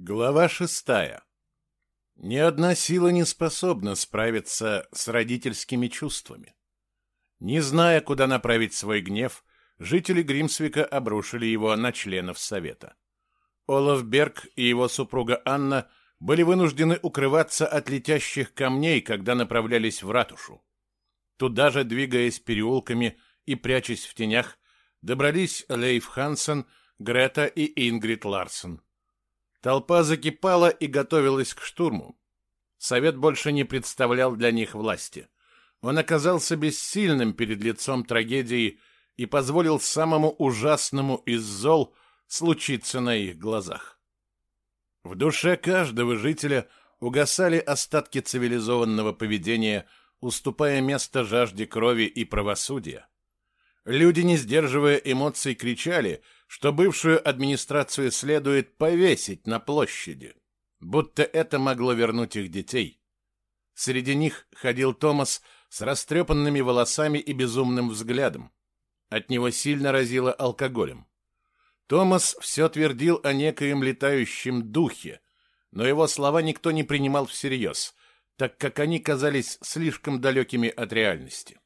Глава шестая. Ни одна сила не способна справиться с родительскими чувствами. Не зная, куда направить свой гнев, жители Гримсвика обрушили его на членов Совета. Олаф Берг и его супруга Анна были вынуждены укрываться от летящих камней, когда направлялись в ратушу. Туда же, двигаясь переулками и прячась в тенях, добрались Лейф Хансен, Грета и Ингрид Ларсен. Толпа закипала и готовилась к штурму. Совет больше не представлял для них власти. Он оказался бессильным перед лицом трагедии и позволил самому ужасному из зол случиться на их глазах. В душе каждого жителя угасали остатки цивилизованного поведения, уступая место жажде крови и правосудия. Люди, не сдерживая эмоций, кричали — что бывшую администрацию следует повесить на площади, будто это могло вернуть их детей. Среди них ходил Томас с растрепанными волосами и безумным взглядом. От него сильно разило алкоголем. Томас все твердил о некоем летающем духе, но его слова никто не принимал всерьез, так как они казались слишком далекими от реальности.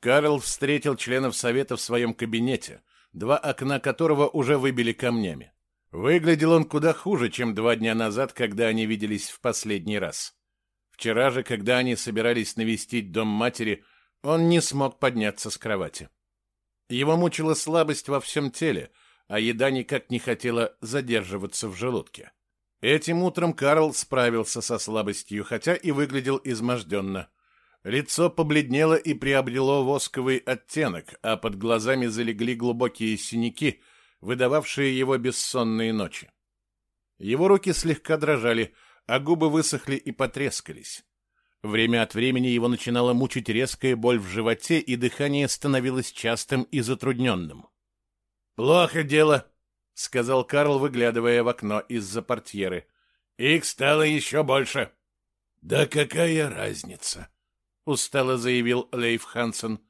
Карл встретил членов совета в своем кабинете, два окна которого уже выбили камнями. Выглядел он куда хуже, чем два дня назад, когда они виделись в последний раз. Вчера же, когда они собирались навестить дом матери, он не смог подняться с кровати. Его мучила слабость во всем теле, а еда никак не хотела задерживаться в желудке. Этим утром Карл справился со слабостью, хотя и выглядел изможденно. Лицо побледнело и приобрело восковый оттенок, а под глазами залегли глубокие синяки, выдававшие его бессонные ночи. Его руки слегка дрожали, а губы высохли и потрескались. Время от времени его начинала мучить резкая боль в животе, и дыхание становилось частым и затрудненным. «Плохо дело», — сказал Карл, выглядывая в окно из-за портьеры. «Их стало еще больше». «Да какая разница?» Устало заявил Лейф Хансен.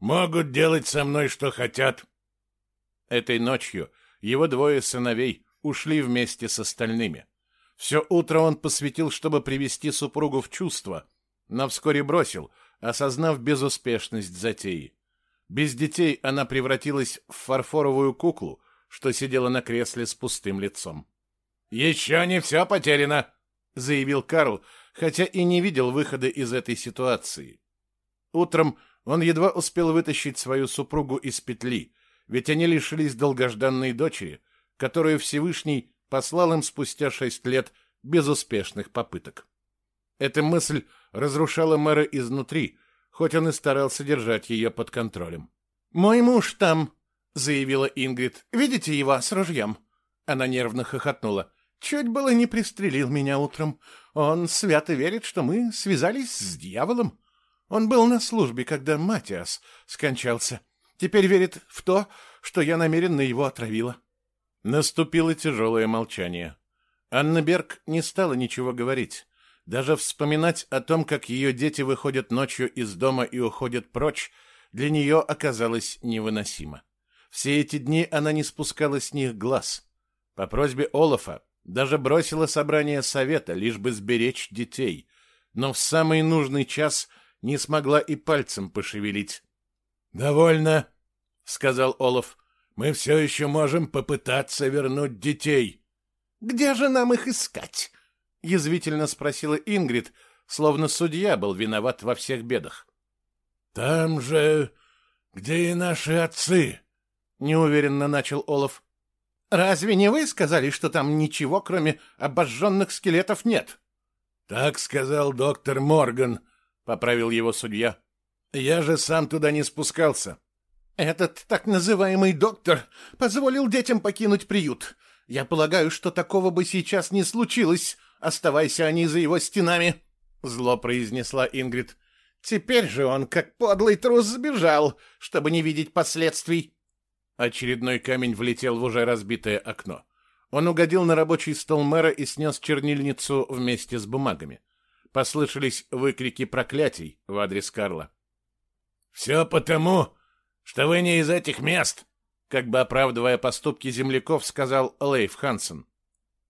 Могут делать со мной что хотят. Этой ночью его двое сыновей ушли вместе с остальными. Все утро он посвятил, чтобы привести супругу в чувство, но вскоре бросил, осознав безуспешность затеи. Без детей она превратилась в фарфоровую куклу, что сидела на кресле с пустым лицом. «Еще не все потеряно!» — заявил Карл, хотя и не видел выхода из этой ситуации. Утром он едва успел вытащить свою супругу из петли, ведь они лишились долгожданной дочери, которую Всевышний послал им спустя шесть лет безуспешных попыток. Эта мысль разрушала мэра изнутри, хоть он и старался держать ее под контролем. «Мой муж там», — заявила Ингрид. «Видите его с ружьем?» Она нервно хохотнула. «Чуть было не пристрелил меня утром. Он свято верит, что мы связались с дьяволом. Он был на службе, когда Матиас скончался. Теперь верит в то, что я намеренно его отравила. Наступило тяжелое молчание. Анна Берг не стала ничего говорить. Даже вспоминать о том, как ее дети выходят ночью из дома и уходят прочь, для нее оказалось невыносимо. Все эти дни она не спускала с них глаз. По просьбе Олафа даже бросила собрание совета, лишь бы сберечь детей. Но в самый нужный час не смогла и пальцем пошевелить. «Довольно», — сказал Олаф. «Мы все еще можем попытаться вернуть детей». «Где же нам их искать?» — язвительно спросила Ингрид, словно судья был виноват во всех бедах. «Там же, где и наши отцы», — неуверенно начал Олаф. Разве не вы сказали, что там ничего, кроме обожженных скелетов, нет? Так сказал доктор Морган, поправил его судья. Я же сам туда не спускался. Этот так называемый доктор позволил детям покинуть приют. Я полагаю, что такого бы сейчас не случилось, оставайся они за его стенами, зло произнесла Ингрид. Теперь же он, как подлый трус, сбежал, чтобы не видеть последствий. Очередной камень влетел в уже разбитое окно. Он угодил на рабочий стол мэра и снес чернильницу вместе с бумагами. Послышались выкрики проклятий в адрес Карла. «Все потому, что вы не из этих мест!» Как бы оправдывая поступки земляков, сказал Лейф Хансен.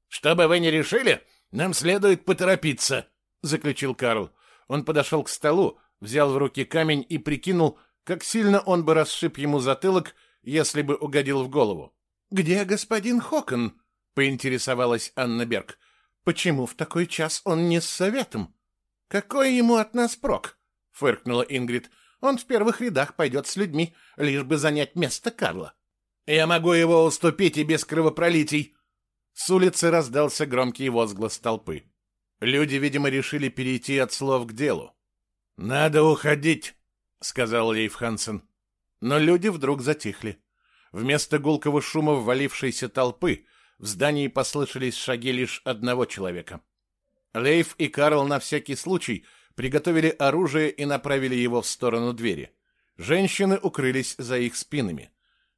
Что бы вы ни решили, нам следует поторопиться, заключил Карл. Он подошел к столу, взял в руки камень и прикинул, как сильно он бы расшиб ему затылок, если бы угодил в голову. «Где господин Хокон?» — поинтересовалась Анна Берг. «Почему в такой час он не с советом?» «Какой ему от нас прок?» — фыркнула Ингрид. «Он в первых рядах пойдет с людьми, лишь бы занять место Карла». «Я могу его уступить и без кровопролитий!» С улицы раздался громкий возглас толпы. Люди, видимо, решили перейти от слов к делу. «Надо уходить», — сказал Лейф Хансен. Но люди вдруг затихли. Вместо гулкого шума ввалившейся толпы в здании послышались шаги лишь одного человека. Лейф и Карл на всякий случай приготовили оружие и направили его в сторону двери. Женщины укрылись за их спинами.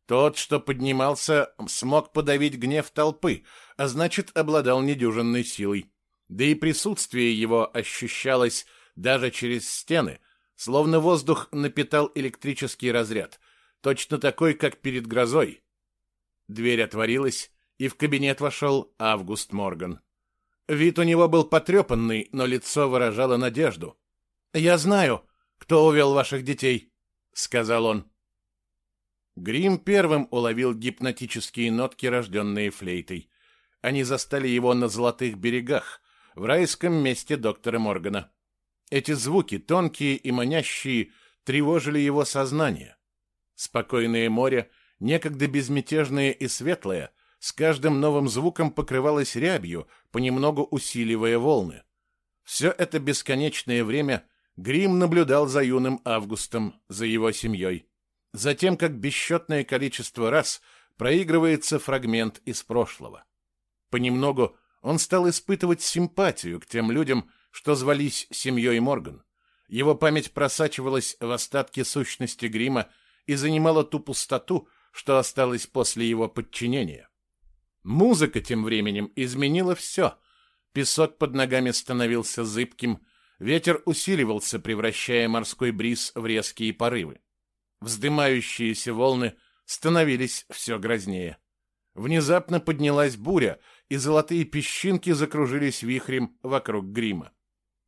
Тот, что поднимался, смог подавить гнев толпы, а значит, обладал недюжинной силой. Да и присутствие его ощущалось даже через стены, словно воздух напитал электрический разряд, точно такой, как перед грозой. Дверь отворилась, и в кабинет вошел Август Морган. Вид у него был потрепанный, но лицо выражало надежду. «Я знаю, кто увел ваших детей», — сказал он. Грим первым уловил гипнотические нотки, рожденные флейтой. Они застали его на золотых берегах, в райском месте доктора Моргана. Эти звуки, тонкие и манящие, тревожили его сознание. Спокойное море, некогда безмятежное и светлое, с каждым новым звуком покрывалось рябью, понемногу усиливая волны. Все это бесконечное время Грим наблюдал за юным Августом, за его семьей. Затем, как бесчетное количество раз проигрывается фрагмент из прошлого. Понемногу он стал испытывать симпатию к тем людям, что звались семьей Морган. Его память просачивалась в остатки сущности грима и занимала ту пустоту, что осталось после его подчинения. Музыка тем временем изменила все. Песок под ногами становился зыбким, ветер усиливался, превращая морской бриз в резкие порывы. Вздымающиеся волны становились все грознее. Внезапно поднялась буря, и золотые песчинки закружились вихрем вокруг грима.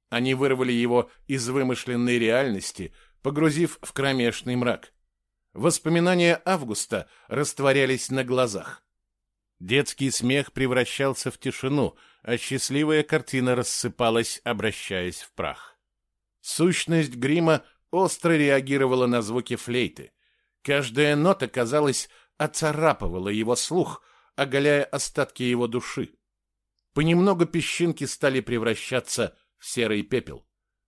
Они вырвали его из вымышленной реальности, погрузив в кромешный мрак. Воспоминания Августа растворялись на глазах. Детский смех превращался в тишину, а счастливая картина рассыпалась, обращаясь в прах. Сущность грима остро реагировала на звуки флейты. Каждая нота, казалось, оцарапывала его слух, оголяя остатки его души. Понемногу песчинки стали превращаться в серый пепел.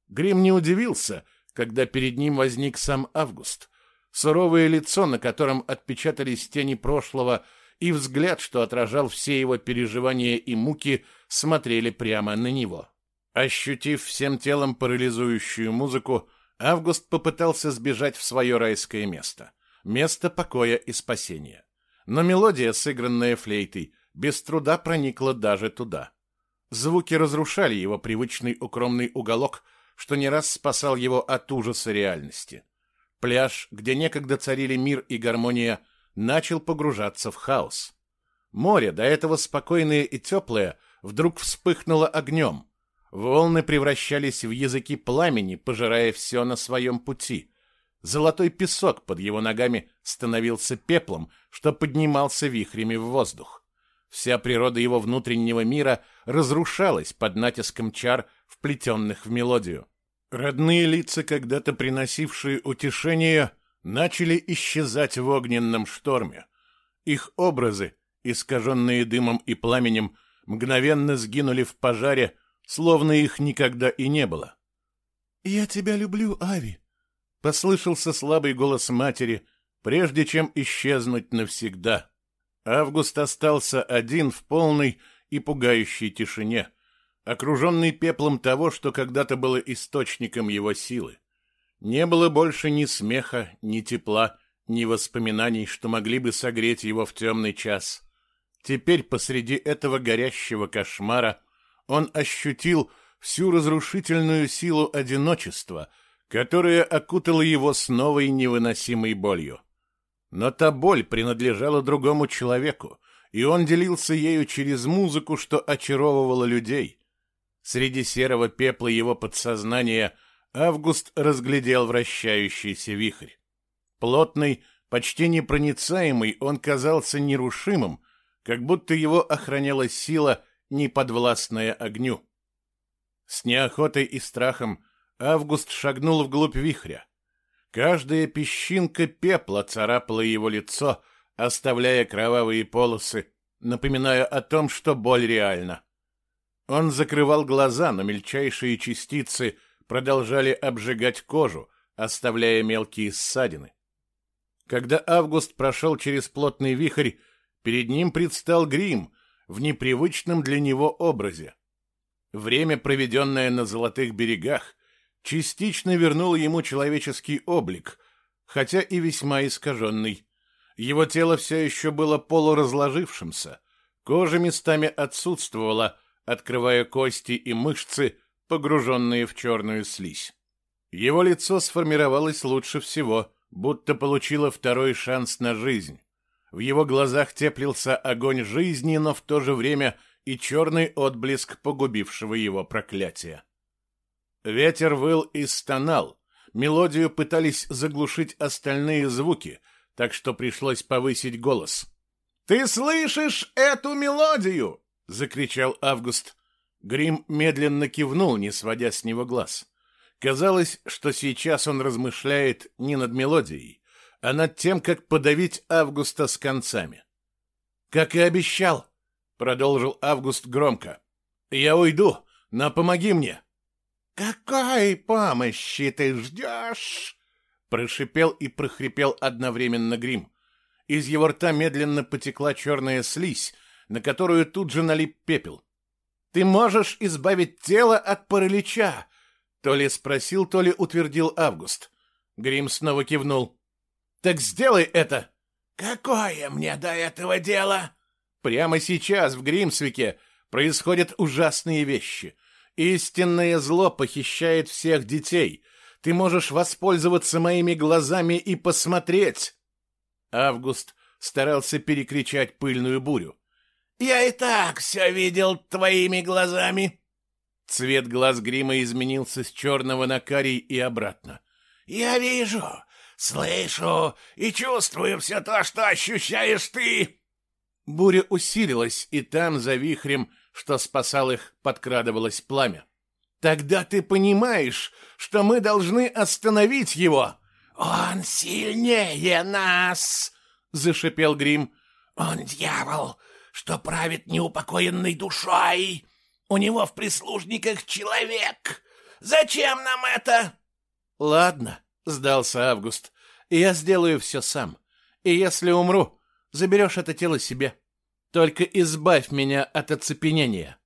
Грим не удивился, когда перед ним возник сам Август. Суровое лицо, на котором отпечатались тени прошлого, и взгляд, что отражал все его переживания и муки, смотрели прямо на него. Ощутив всем телом парализующую музыку, Август попытался сбежать в свое райское место, место покоя и спасения. Но мелодия, сыгранная флейтой, без труда проникла даже туда. Звуки разрушали его привычный укромный уголок, что не раз спасал его от ужаса реальности. Пляж, где некогда царили мир и гармония, начал погружаться в хаос. Море, до этого спокойное и теплое, вдруг вспыхнуло огнем. Волны превращались в языки пламени, пожирая все на своем пути. Золотой песок под его ногами становился пеплом, что поднимался вихрями в воздух. Вся природа его внутреннего мира разрушалась под натиском чар, вплетенных в мелодию. Родные лица, когда-то приносившие утешение, начали исчезать в огненном шторме. Их образы, искаженные дымом и пламенем, мгновенно сгинули в пожаре, словно их никогда и не было. «Я тебя люблю, Ави», — послышался слабый голос матери, прежде чем исчезнуть навсегда. Август остался один в полной и пугающей тишине, окруженный пеплом того, что когда-то было источником его силы. Не было больше ни смеха, ни тепла, ни воспоминаний, что могли бы согреть его в темный час. Теперь посреди этого горящего кошмара он ощутил всю разрушительную силу одиночества, которая окутала его с новой невыносимой болью. Но та боль принадлежала другому человеку, и он делился ею через музыку, что очаровывало людей. Среди серого пепла его подсознания Август разглядел вращающийся вихрь. Плотный, почти непроницаемый, он казался нерушимым, как будто его охраняла сила, неподвластная огню. С неохотой и страхом Август шагнул вглубь вихря. Каждая песчинка пепла царапала его лицо, оставляя кровавые полосы, напоминая о том, что боль реальна. Он закрывал глаза, но мельчайшие частицы продолжали обжигать кожу, оставляя мелкие ссадины. Когда Август прошел через плотный вихрь, перед ним предстал грим в непривычном для него образе. Время, проведенное на золотых берегах, частично вернуло ему человеческий облик, хотя и весьма искаженный. Его тело все еще было полуразложившимся, кожа местами отсутствовала, открывая кости и мышцы, погруженные в черную слизь. Его лицо сформировалось лучше всего, будто получило второй шанс на жизнь. В его глазах теплился огонь жизни, но в то же время и черный отблеск погубившего его проклятия. Ветер выл и стонал, мелодию пытались заглушить остальные звуки — так что пришлось повысить голос. «Ты слышишь эту мелодию?» — закричал Август. Грим медленно кивнул, не сводя с него глаз. Казалось, что сейчас он размышляет не над мелодией, а над тем, как подавить Августа с концами. «Как и обещал», — продолжил Август громко. «Я уйду, но помоги мне». «Какой помощи ты ждешь?» Прошипел и прохрипел одновременно грим. Из его рта медленно потекла черная слизь, на которую тут же налип пепел. «Ты можешь избавить тело от паралича!» То ли спросил, то ли утвердил Август. Грим снова кивнул. «Так сделай это!» «Какое мне до этого дело?» «Прямо сейчас в Гримсвике происходят ужасные вещи. Истинное зло похищает всех детей, ты можешь воспользоваться моими глазами и посмотреть. Август старался перекричать пыльную бурю. Я и так все видел твоими глазами. Цвет глаз грима изменился с черного на карий и обратно. Я вижу, слышу и чувствую все то, что ощущаешь ты. Буря усилилась, и там, за вихрем, что спасал их, подкрадывалось пламя. Тогда ты понимаешь, что мы должны остановить его. Он сильнее нас, зашипел Грим. Он дьявол, что правит неупокоенной душой. У него в прислужниках человек. Зачем нам это? Ладно, сдался Август. Я сделаю все сам. И если умру, заберешь это тело себе. Только избавь меня от оцепенения.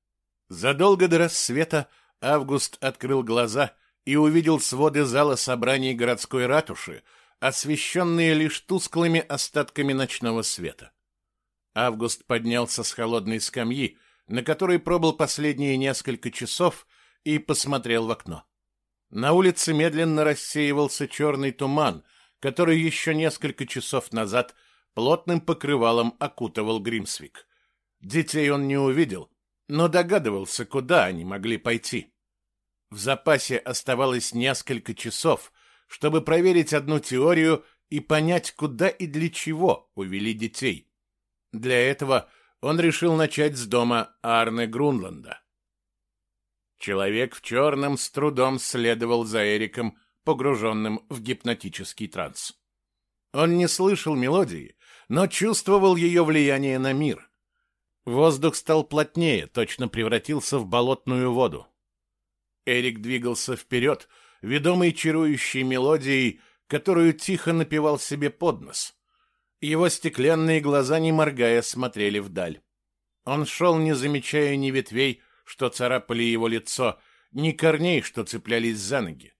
Задолго до рассвета Август открыл глаза и увидел своды зала собраний городской ратуши, освещенные лишь тусклыми остатками ночного света. Август поднялся с холодной скамьи, на которой пробыл последние несколько часов, и посмотрел в окно. На улице медленно рассеивался черный туман, который еще несколько часов назад плотным покрывалом окутывал Гримсвик. Детей он не увидел, но догадывался, куда они могли пойти. В запасе оставалось несколько часов, чтобы проверить одну теорию и понять, куда и для чего увели детей. Для этого он решил начать с дома Арне Грунланда. Человек в черном с трудом следовал за Эриком, погруженным в гипнотический транс. Он не слышал мелодии, но чувствовал ее влияние на мир. Воздух стал плотнее, точно превратился в болотную воду. Эрик двигался вперед, ведомый чарующей мелодией, которую тихо напевал себе под нос. Его стеклянные глаза, не моргая, смотрели вдаль. Он шел, не замечая ни ветвей, что царапали его лицо, ни корней, что цеплялись за ноги.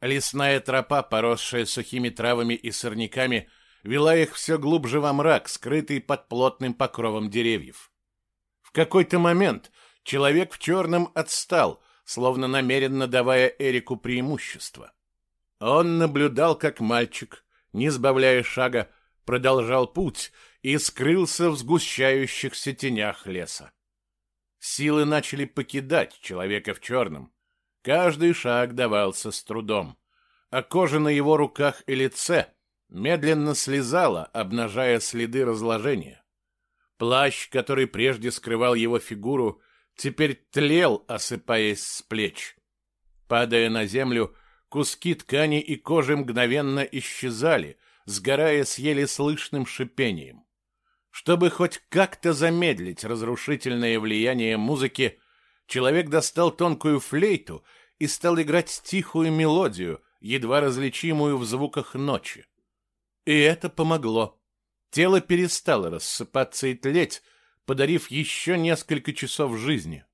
Лесная тропа, поросшая сухими травами и сорняками, вела их все глубже во мрак, скрытый под плотным покровом деревьев. В какой-то момент человек в черном отстал, словно намеренно давая Эрику преимущество. Он наблюдал, как мальчик, не сбавляя шага, продолжал путь и скрылся в сгущающихся тенях леса. Силы начали покидать человека в черном. Каждый шаг давался с трудом, а кожа на его руках и лице медленно слезала, обнажая следы разложения. Плащ, который прежде скрывал его фигуру, теперь тлел, осыпаясь с плеч. Падая на землю, куски ткани и кожи мгновенно исчезали, сгорая с еле слышным шипением. Чтобы хоть как-то замедлить разрушительное влияние музыки, человек достал тонкую флейту и стал играть тихую мелодию, едва различимую в звуках ночи. И это помогло. Тело перестало рассыпаться и тлеть, подарив еще несколько часов жизни.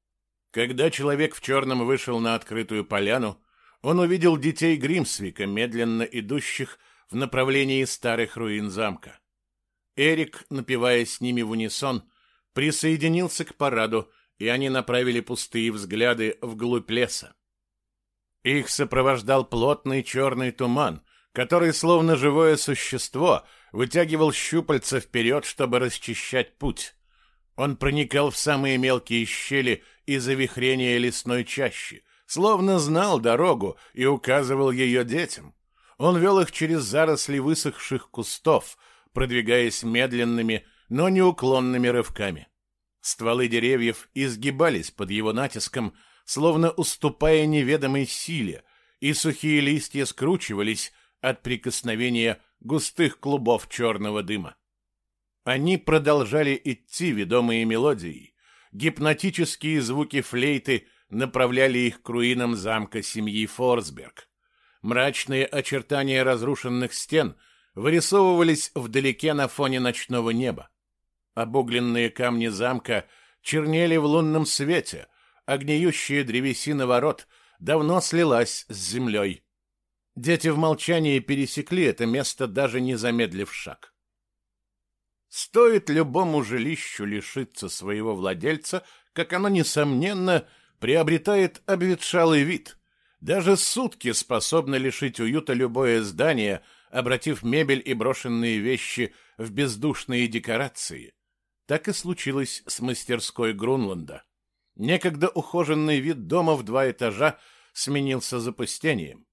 Когда человек в черном вышел на открытую поляну, он увидел детей Гримсвика, медленно идущих в направлении старых руин замка. Эрик, напевая с ними в унисон, присоединился к параду, и они направили пустые взгляды вглубь леса. Их сопровождал плотный черный туман, который, словно живое существо, вытягивал щупальца вперед, чтобы расчищать путь. Он проникал в самые мелкие щели и завихрения лесной чащи, словно знал дорогу и указывал ее детям. Он вел их через заросли высохших кустов, продвигаясь медленными, но неуклонными рывками. Стволы деревьев изгибались под его натиском, словно уступая неведомой силе, и сухие листья скручивались от прикосновения густых клубов черного дыма. Они продолжали идти, ведомые мелодией. Гипнотические звуки флейты направляли их к руинам замка семьи Форсберг. Мрачные очертания разрушенных стен вырисовывались вдалеке на фоне ночного неба. Обугленные камни замка чернели в лунном свете, а гниющая древесина ворот давно слилась с землей. Дети в молчании пересекли это место, даже не замедлив шаг. Стоит любому жилищу лишиться своего владельца, как оно, несомненно, приобретает обветшалый вид. Даже сутки способны лишить уюта любое здание, обратив мебель и брошенные вещи в бездушные декорации. Так и случилось с мастерской Грунланда. Некогда ухоженный вид дома в два этажа сменился запустением.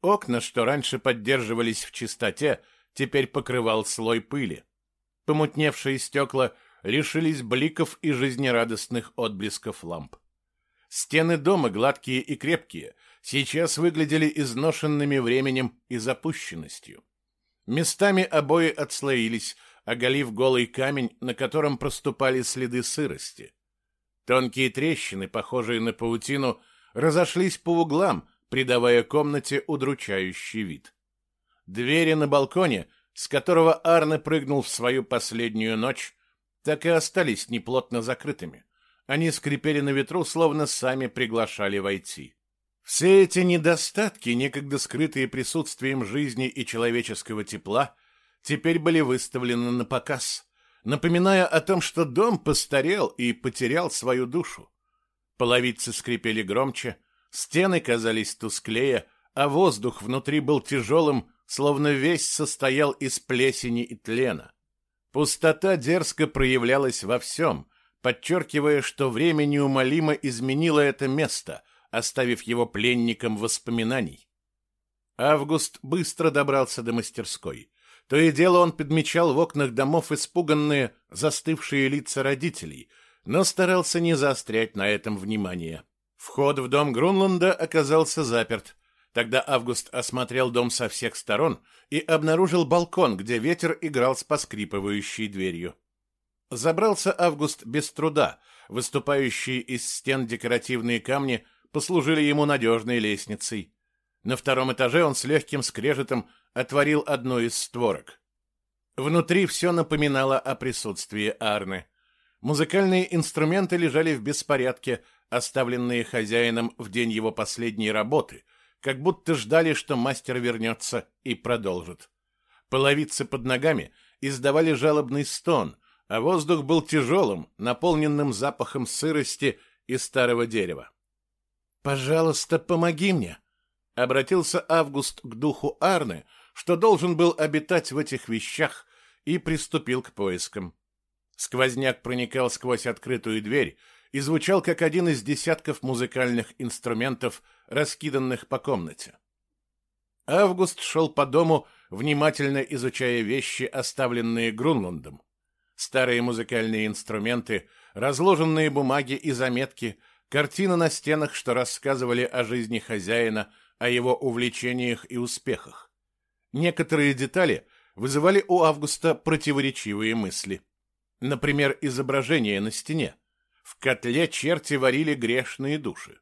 Окна, что раньше поддерживались в чистоте, теперь покрывал слой пыли. Помутневшие стекла лишились бликов и жизнерадостных отблесков ламп. Стены дома, гладкие и крепкие, сейчас выглядели изношенными временем и запущенностью. Местами обои отслоились, оголив голый камень, на котором проступали следы сырости. Тонкие трещины, похожие на паутину, разошлись по углам, придавая комнате удручающий вид. Двери на балконе с которого Арне прыгнул в свою последнюю ночь, так и остались неплотно закрытыми. Они скрипели на ветру, словно сами приглашали войти. Все эти недостатки, некогда скрытые присутствием жизни и человеческого тепла, теперь были выставлены на показ, напоминая о том, что дом постарел и потерял свою душу. Половицы скрипели громче, стены казались тусклее, а воздух внутри был тяжелым, словно весь состоял из плесени и тлена. Пустота дерзко проявлялась во всем, подчеркивая, что время неумолимо изменило это место, оставив его пленником воспоминаний. Август быстро добрался до мастерской. То и дело он подмечал в окнах домов испуганные, застывшие лица родителей, но старался не заострять на этом внимание. Вход в дом Грунланда оказался заперт, Тогда Август осмотрел дом со всех сторон и обнаружил балкон, где ветер играл с поскрипывающей дверью. Забрался Август без труда. Выступающие из стен декоративные камни послужили ему надежной лестницей. На втором этаже он с легким скрежетом отворил одну из створок. Внутри все напоминало о присутствии Арны. Музыкальные инструменты лежали в беспорядке, оставленные хозяином в день его последней работы — как будто ждали, что мастер вернется и продолжит. Половицы под ногами издавали жалобный стон, а воздух был тяжелым, наполненным запахом сырости и старого дерева. «Пожалуйста, помоги мне!» — обратился Август к духу Арны, что должен был обитать в этих вещах и приступил к поискам. Сквозняк проникал сквозь открытую дверь и звучал как один из десятков музыкальных инструментов, раскиданных по комнате. Август шел по дому, внимательно изучая вещи, оставленные Грунландом. Старые музыкальные инструменты, разложенные бумаги и заметки, картины на стенах, что рассказывали о жизни хозяина, о его увлечениях и успехах. Некоторые детали вызывали у Августа противоречивые мысли. Например, изображение на стене. В котле черти варили грешные души.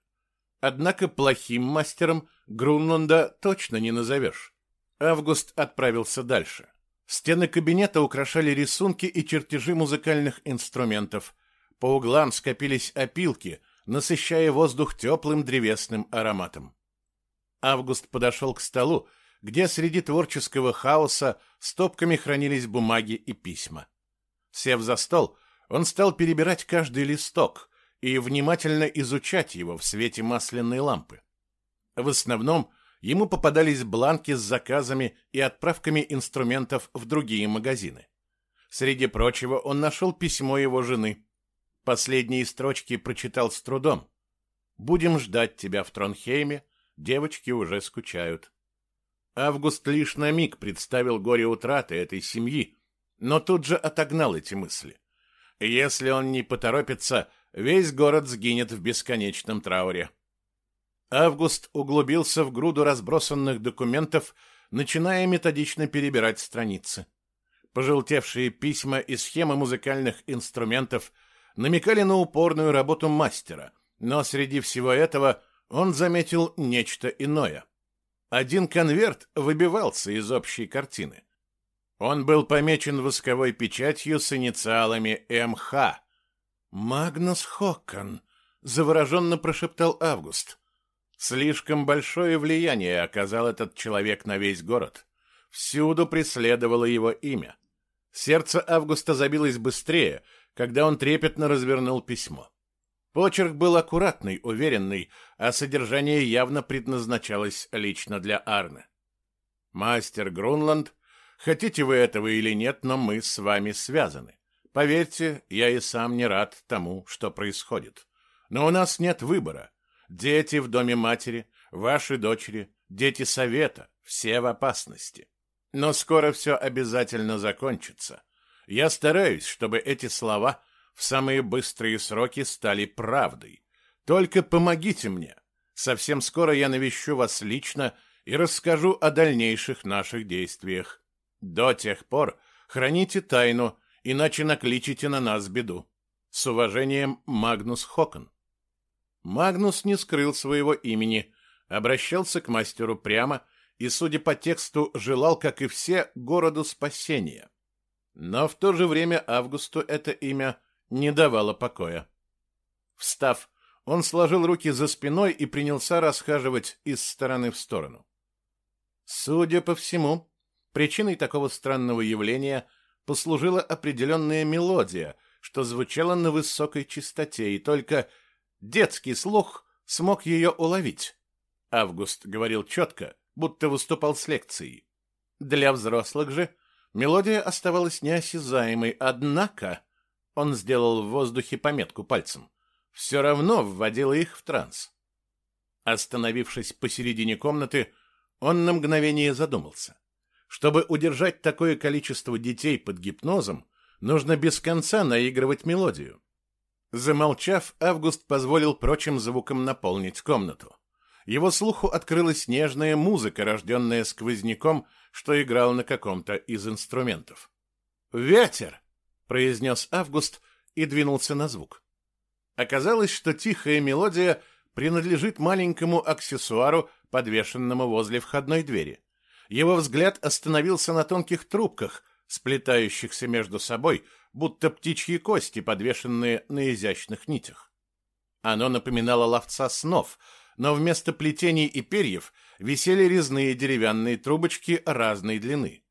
Однако плохим мастером Грунланда точно не назовешь. Август отправился дальше. Стены кабинета украшали рисунки и чертежи музыкальных инструментов. По углам скопились опилки, насыщая воздух теплым древесным ароматом. Август подошел к столу, где среди творческого хаоса стопками хранились бумаги и письма. Сев за стол, он стал перебирать каждый листок и внимательно изучать его в свете масляной лампы. В основном ему попадались бланки с заказами и отправками инструментов в другие магазины. Среди прочего он нашел письмо его жены. Последние строчки прочитал с трудом. «Будем ждать тебя в Тронхейме, девочки уже скучают». Август лишь на миг представил горе утраты этой семьи, но тут же отогнал эти мысли. Если он не поторопится, весь город сгинет в бесконечном трауре. Август углубился в груду разбросанных документов, начиная методично перебирать страницы. Пожелтевшие письма и схемы музыкальных инструментов намекали на упорную работу мастера, но среди всего этого он заметил нечто иное. Один конверт выбивался из общей картины. Он был помечен восковой печатью с инициалами МХ. «Магнус Хоккан», — завороженно прошептал Август. Слишком большое влияние оказал этот человек на весь город. Всюду преследовало его имя. Сердце Августа забилось быстрее, когда он трепетно развернул письмо. Почерк был аккуратный, уверенный, а содержание явно предназначалось лично для Арны. «Мастер Грунланд, хотите вы этого или нет, но мы с вами связаны. Поверьте, я и сам не рад тому, что происходит. Но у нас нет выбора. Дети в доме матери, ваши дочери, дети совета, все в опасности. Но скоро все обязательно закончится. Я стараюсь, чтобы эти слова в самые быстрые сроки стали правдой. Только помогите мне. Совсем скоро я навещу вас лично и расскажу о дальнейших наших действиях. До тех пор храните тайну, иначе накличите на нас беду. С уважением, Магнус Хокон. Магнус не скрыл своего имени, обращался к мастеру прямо и, судя по тексту, желал, как и все, городу спасения. Но в то же время Августу это имя не давало покоя. Встав, он сложил руки за спиной и принялся расхаживать из стороны в сторону. Судя по всему, причиной такого странного явления послужила определенная мелодия, что звучала на высокой частоте, и только Детский слух смог ее уловить. Август говорил четко, будто выступал с лекцией. Для взрослых же мелодия оставалась неосязаемой, однако он сделал в воздухе пометку пальцем. Все равно вводила их в транс. Остановившись посередине комнаты, он на мгновение задумался. Чтобы удержать такое количество детей под гипнозом, нужно без конца наигрывать мелодию. Замолчав, Август позволил прочим звукам наполнить комнату. Его слуху открылась нежная музыка, рожденная сквозняком, что играл на каком-то из инструментов. «Ветер!» — произнес Август и двинулся на звук. Оказалось, что тихая мелодия принадлежит маленькому аксессуару, подвешенному возле входной двери. Его взгляд остановился на тонких трубках, сплетающихся между собой, будто птичьи кости, подвешенные на изящных нитях. Оно напоминало ловца снов, но вместо плетений и перьев висели резные деревянные трубочки разной длины.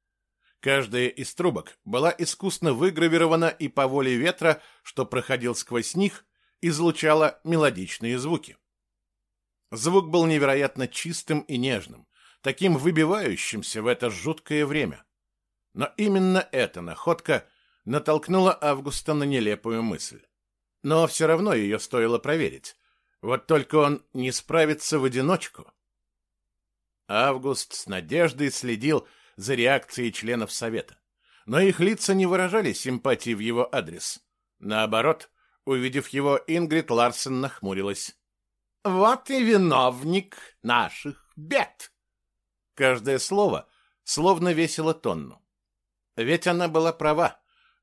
Каждая из трубок была искусно выгравирована и по воле ветра, что проходил сквозь них, излучала мелодичные звуки. Звук был невероятно чистым и нежным, таким выбивающимся в это жуткое время. Но именно эта находка натолкнула Августа на нелепую мысль. Но все равно ее стоило проверить. Вот только он не справится в одиночку. Август с надеждой следил за реакцией членов Совета. Но их лица не выражали симпатии в его адрес. Наоборот, увидев его, Ингрид Ларсен нахмурилась. «Вот и виновник наших бед!» Каждое слово словно весило тонну. Ведь она была права.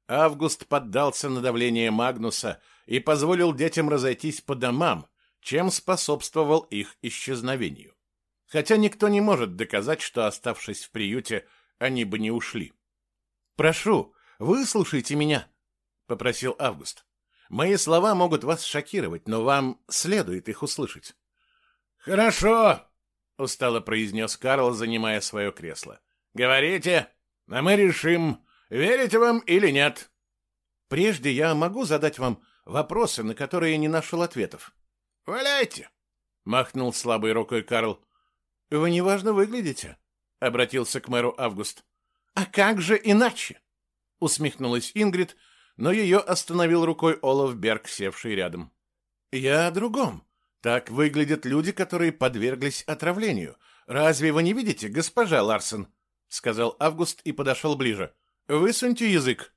Август поддался на давление Магнуса и позволил детям разойтись по домам, чем способствовал их исчезновению. Хотя никто не может доказать, что, оставшись в приюте, они бы не ушли. «Прошу, выслушайте меня», — попросил Август. «Мои слова могут вас шокировать, но вам следует их услышать». «Хорошо», — устало произнес Карл, занимая свое кресло. «Говорите, а мы решим, верите вам или нет». «Прежде я могу задать вам вопросы, на которые не нашел ответов». «Валяйте!» — махнул слабой рукой Карл. «Вы неважно выглядите», — обратился к мэру Август. «А как же иначе?» — усмехнулась Ингрид, но ее остановил рукой Олаф Берг, севший рядом. «Я о другом. Так выглядят люди, которые подверглись отравлению. Разве вы не видите, госпожа Ларсен?» — сказал Август и подошел ближе. «Высуньте язык».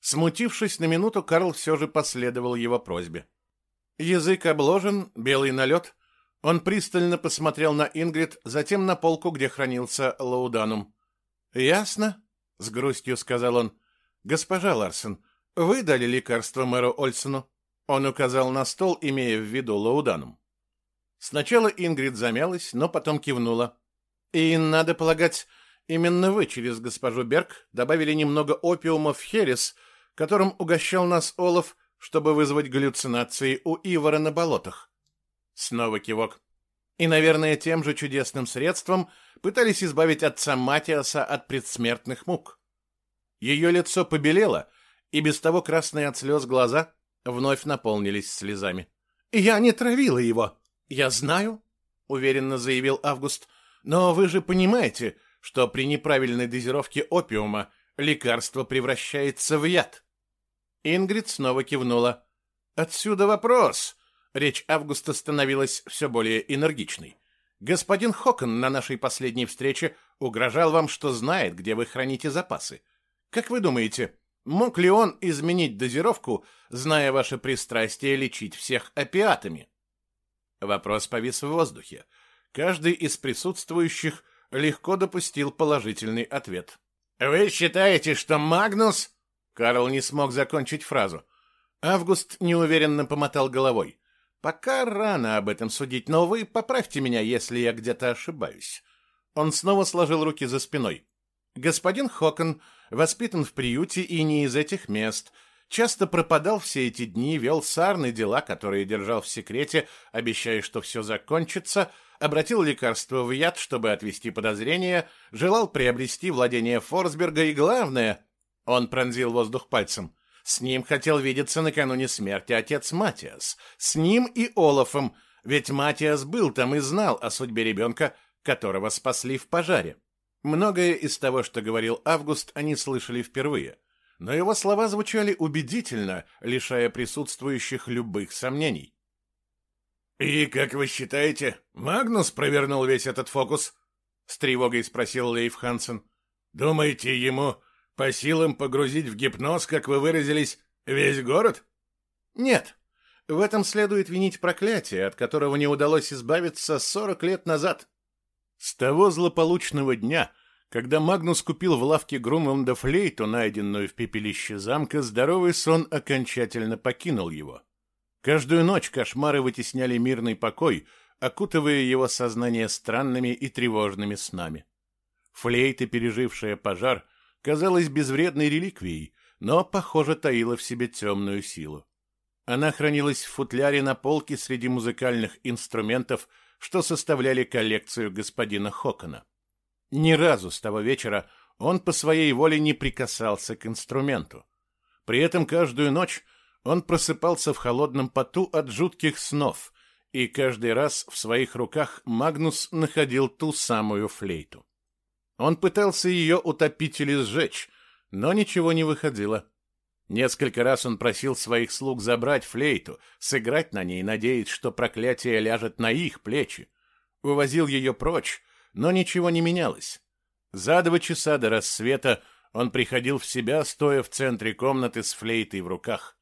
Смутившись на минуту, Карл все же последовал его просьбе. Язык обложен, белый налет. Он пристально посмотрел на Ингрид, затем на полку, где хранился лауданум. «Ясно», — с грустью сказал он. «Госпожа Ларсен, вы дали лекарство мэру Ольсону?» Он указал на стол, имея в виду лауданум. Сначала Ингрид замялась, но потом кивнула. «И, надо полагать, именно вы через госпожу Берг добавили немного опиума в херес, которым угощал нас Олаф чтобы вызвать галлюцинации у Ивара на болотах. Снова кивок. И, наверное, тем же чудесным средством пытались избавить отца Матиаса от предсмертных мук. Ее лицо побелело, и без того красные от слез глаза вновь наполнились слезами. «Я не травила его. Я знаю», — уверенно заявил Август. «Но вы же понимаете, что при неправильной дозировке опиума лекарство превращается в яд». Ингрид снова кивнула. «Отсюда вопрос». Речь Августа становилась все более энергичной. «Господин Хокон на нашей последней встрече угрожал вам, что знает, где вы храните запасы. Как вы думаете, мог ли он изменить дозировку, зная ваше пристрастие лечить всех опиатами?» Вопрос повис в воздухе. Каждый из присутствующих легко допустил положительный ответ. «Вы считаете, что Магнус...» Карл не смог закончить фразу. Август неуверенно помотал головой. «Пока рано об этом судить, но вы поправьте меня, если я где-то ошибаюсь». Он снова сложил руки за спиной. «Господин Хокон воспитан в приюте и не из этих мест. Часто пропадал все эти дни, вел сарны дела, которые держал в секрете, обещая, что все закончится, обратил лекарство в яд, чтобы отвести подозрения, желал приобрести владение Форсберга и, главное, он пронзил воздух пальцем. С ним хотел видеться накануне смерти отец Матиас. С ним и Олафом, ведь Матиас был там и знал о судьбе ребенка, которого спасли в пожаре. Многое из того, что говорил Август, они слышали впервые. Но его слова звучали убедительно, лишая присутствующих любых сомнений. «И, как вы считаете, Магнус провернул весь этот фокус?» — с тревогой спросил Лейф Хансен. «Думаете, ему по силам погрузить в гипноз, как вы выразились, весь город? Нет. В этом следует винить проклятие, от которого не удалось избавиться сорок лет назад. С того злополучного дня, когда Магнус купил в лавке Грумланда флейту, найденную в пепелище замка, здоровый сон окончательно покинул его. Каждую ночь кошмары вытесняли мирный покой, окутывая его сознание странными и тревожными снами. Флейта, пережившая пожар, казалась безвредной реликвией, но, похоже, таила в себе темную силу. Она хранилась в футляре на полке среди музыкальных инструментов, что составляли коллекцию господина Хокона. Ни разу с того вечера он по своей воле не прикасался к инструменту. При этом каждую ночь он просыпался в холодном поту от жутких снов, и каждый раз в своих руках Магнус находил ту самую флейту. Он пытался ее утопить или сжечь, но ничего не выходило. Несколько раз он просил своих слуг забрать флейту, сыграть на ней, надеясь, что проклятие ляжет на их плечи. Увозил ее прочь, но ничего не менялось. За два часа до рассвета он приходил в себя, стоя в центре комнаты с флейтой в руках.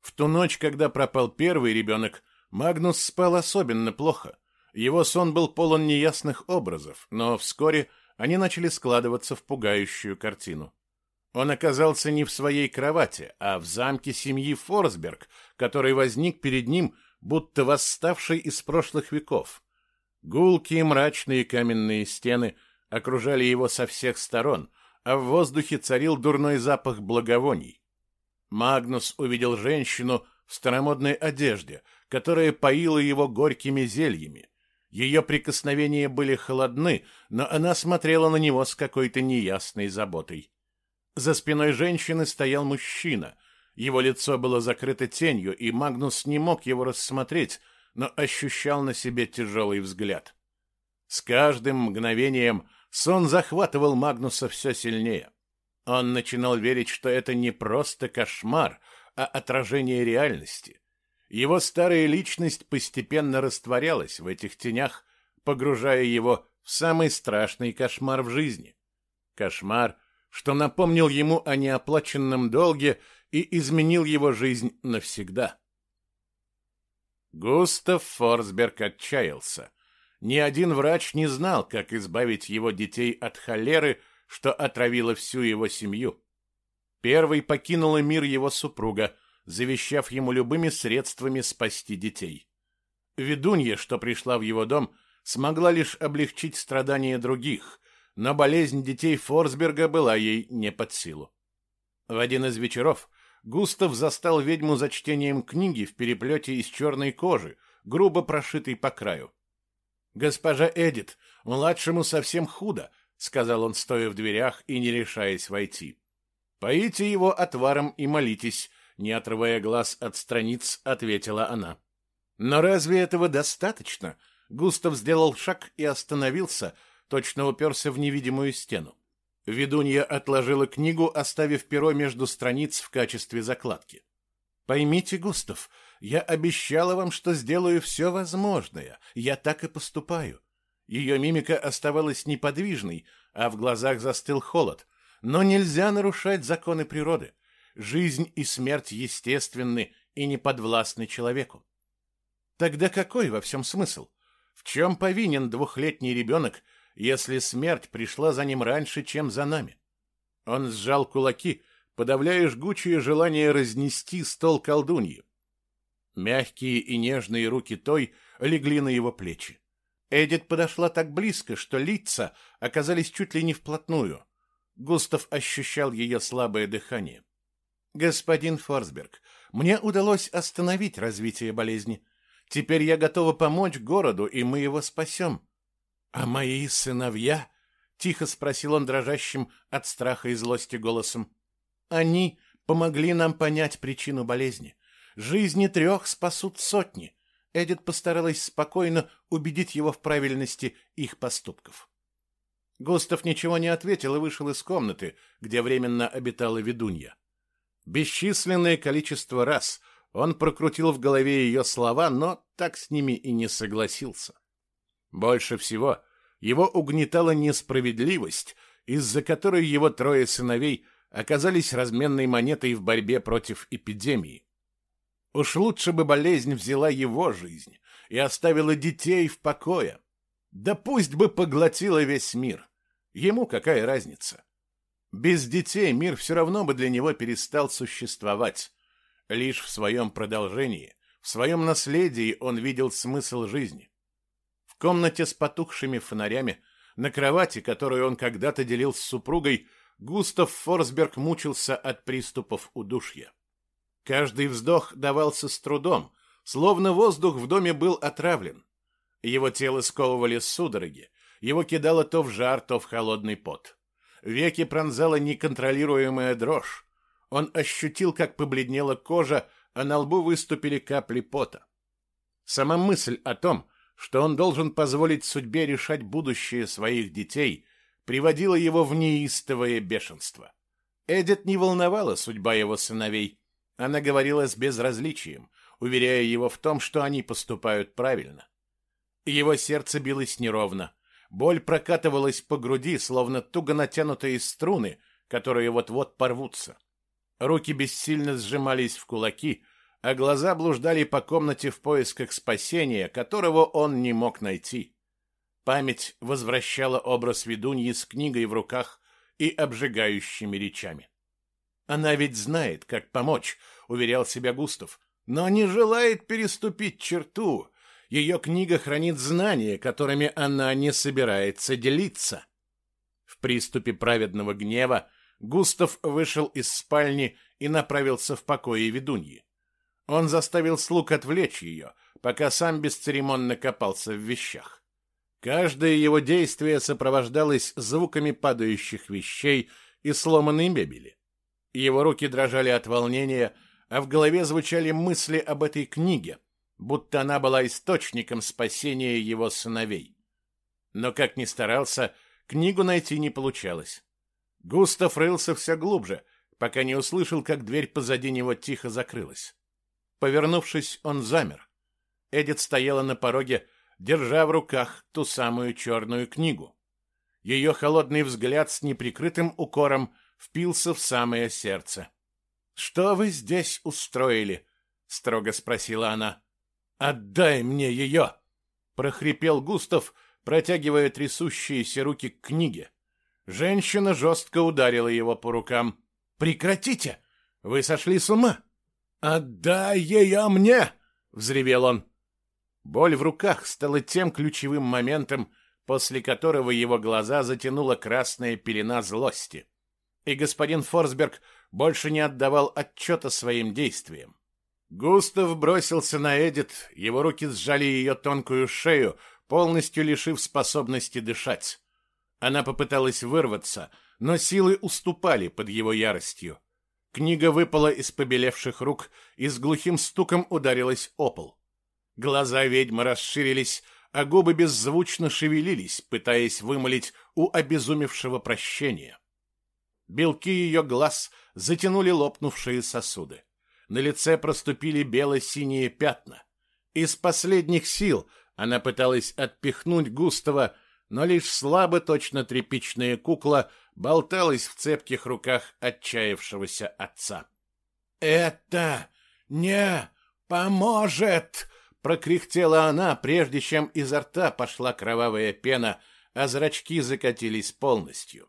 В ту ночь, когда пропал первый ребенок, Магнус спал особенно плохо. Его сон был полон неясных образов, но вскоре они начали складываться в пугающую картину. Он оказался не в своей кровати, а в замке семьи Форсберг, который возник перед ним, будто восставший из прошлых веков. Гулкие мрачные каменные стены окружали его со всех сторон, а в воздухе царил дурной запах благовоний. Магнус увидел женщину в старомодной одежде, которая поила его горькими зельями. Ее прикосновения были холодны, но она смотрела на него с какой-то неясной заботой. За спиной женщины стоял мужчина. Его лицо было закрыто тенью, и Магнус не мог его рассмотреть, но ощущал на себе тяжелый взгляд. С каждым мгновением сон захватывал Магнуса все сильнее. Он начинал верить, что это не просто кошмар, а отражение реальности. Его старая личность постепенно растворялась в этих тенях, погружая его в самый страшный кошмар в жизни. Кошмар — что напомнил ему о неоплаченном долге и изменил его жизнь навсегда. Густав Форсберг отчаялся. Ни один врач не знал, как избавить его детей от холеры, что отравило всю его семью. Первый покинула мир его супруга, завещав ему любыми средствами спасти детей. Ведунья, что пришла в его дом, смогла лишь облегчить страдания других, но болезнь детей Форсберга была ей не под силу. В один из вечеров Густав застал ведьму за чтением книги в переплете из черной кожи, грубо прошитой по краю. «Госпожа Эдит, младшему совсем худо», — сказал он, стоя в дверях и не решаясь войти. «Поите его отваром и молитесь», — не отрывая глаз от страниц, ответила она. «Но разве этого достаточно?» Густав сделал шаг и остановился, точно уперся в невидимую стену. Ведунья отложила книгу, оставив перо между страниц в качестве закладки. «Поймите, Густав, я обещала вам, что сделаю все возможное. Я так и поступаю». Ее мимика оставалась неподвижной, а в глазах застыл холод. Но нельзя нарушать законы природы. Жизнь и смерть естественны и не подвластны человеку. Тогда какой во всем смысл? В чем повинен двухлетний ребенок, если смерть пришла за ним раньше, чем за нами. Он сжал кулаки, подавляя жгучее желание разнести стол колдуньи. Мягкие и нежные руки той легли на его плечи. Эдит подошла так близко, что лица оказались чуть ли не вплотную. Густав ощущал ее слабое дыхание. «Господин Форсберг, мне удалось остановить развитие болезни. Теперь я готова помочь городу, и мы его спасем. «А мои сыновья?» — тихо спросил он дрожащим от страха и злости голосом. «Они помогли нам понять причину болезни. Жизни трех спасут сотни». Эдит постаралась спокойно убедить его в правильности их поступков. Густав ничего не ответил и вышел из комнаты, где временно обитала ведунья. Бесчисленное количество раз он прокрутил в голове ее слова, но так с ними и не согласился. Больше всего его угнетала несправедливость, из-за которой его трое сыновей оказались разменной монетой в борьбе против эпидемии. Уж лучше бы болезнь взяла его жизнь и оставила детей в покое. Да пусть бы поглотила весь мир. Ему какая разница? Без детей мир все равно бы для него перестал существовать. Лишь в своем продолжении, в своем наследии он видел смысл жизни комнате с потухшими фонарями, на кровати, которую он когда-то делил с супругой, Густав Форсберг мучился от приступов удушья. Каждый вздох давался с трудом, словно воздух в доме был отравлен. Его тело сковывали судороги, его кидало то в жар, то в холодный пот. Веки пронзала неконтролируемая дрожь. Он ощутил, как побледнела кожа, а на лбу выступили капли пота. Сама мысль о том, что он должен позволить судьбе решать будущее своих детей, приводило его в неистовое бешенство. Эдит не волновала судьба его сыновей. Она говорила с безразличием, уверяя его в том, что они поступают правильно. Его сердце билось неровно. Боль прокатывалась по груди, словно туго натянутые струны, которые вот-вот порвутся. Руки бессильно сжимались в кулаки, а глаза блуждали по комнате в поисках спасения, которого он не мог найти. Память возвращала образ ведуньи с книгой в руках и обжигающими речами. «Она ведь знает, как помочь», — уверял себя Густав, «но не желает переступить черту. Ее книга хранит знания, которыми она не собирается делиться». В приступе праведного гнева Густав вышел из спальни и направился в покое ведуньи. Он заставил слуг отвлечь ее, пока сам бесцеремонно копался в вещах. Каждое его действие сопровождалось звуками падающих вещей и сломанной мебели. Его руки дрожали от волнения, а в голове звучали мысли об этой книге, будто она была источником спасения его сыновей. Но, как ни старался, книгу найти не получалось. Густав рылся все глубже, пока не услышал, как дверь позади него тихо закрылась. Повернувшись, он замер. Эдит стояла на пороге, держа в руках ту самую черную книгу. Ее холодный взгляд с неприкрытым укором впился в самое сердце. «Что вы здесь устроили?» — строго спросила она. «Отдай мне ее!» — прохрипел Густав, протягивая трясущиеся руки к книге. Женщина жестко ударила его по рукам. «Прекратите! Вы сошли с ума!» «Отдай ее мне!» — взревел он. Боль в руках стала тем ключевым моментом, после которого его глаза затянула красная пелена злости. И господин Форсберг больше не отдавал отчета своим действиям. Густав бросился на Эдит, его руки сжали ее тонкую шею, полностью лишив способности дышать. Она попыталась вырваться, но силы уступали под его яростью. Книга выпала из побелевших рук и с глухим стуком ударилась о пол. Глаза ведьмы расширились, а губы беззвучно шевелились, пытаясь вымолить у обезумевшего прощения. Белки ее глаз затянули лопнувшие сосуды. На лице проступили бело-синие пятна. Из последних сил она пыталась отпихнуть Густава, но лишь слабо точно тряпичная кукла болталась в цепких руках отчаявшегося отца. «Это не поможет!» — прокряхтела она, прежде чем изо рта пошла кровавая пена, а зрачки закатились полностью.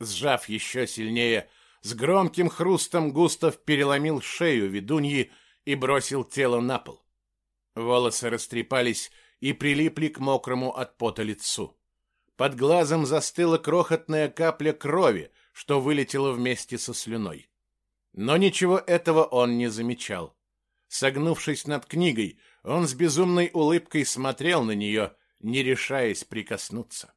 Сжав еще сильнее, с громким хрустом Густав переломил шею ведуньи и бросил тело на пол. Волосы растрепались и прилипли к мокрому от пота лицу. Под глазом застыла крохотная капля крови, что вылетела вместе со слюной. Но ничего этого он не замечал. Согнувшись над книгой, он с безумной улыбкой смотрел на нее, не решаясь прикоснуться.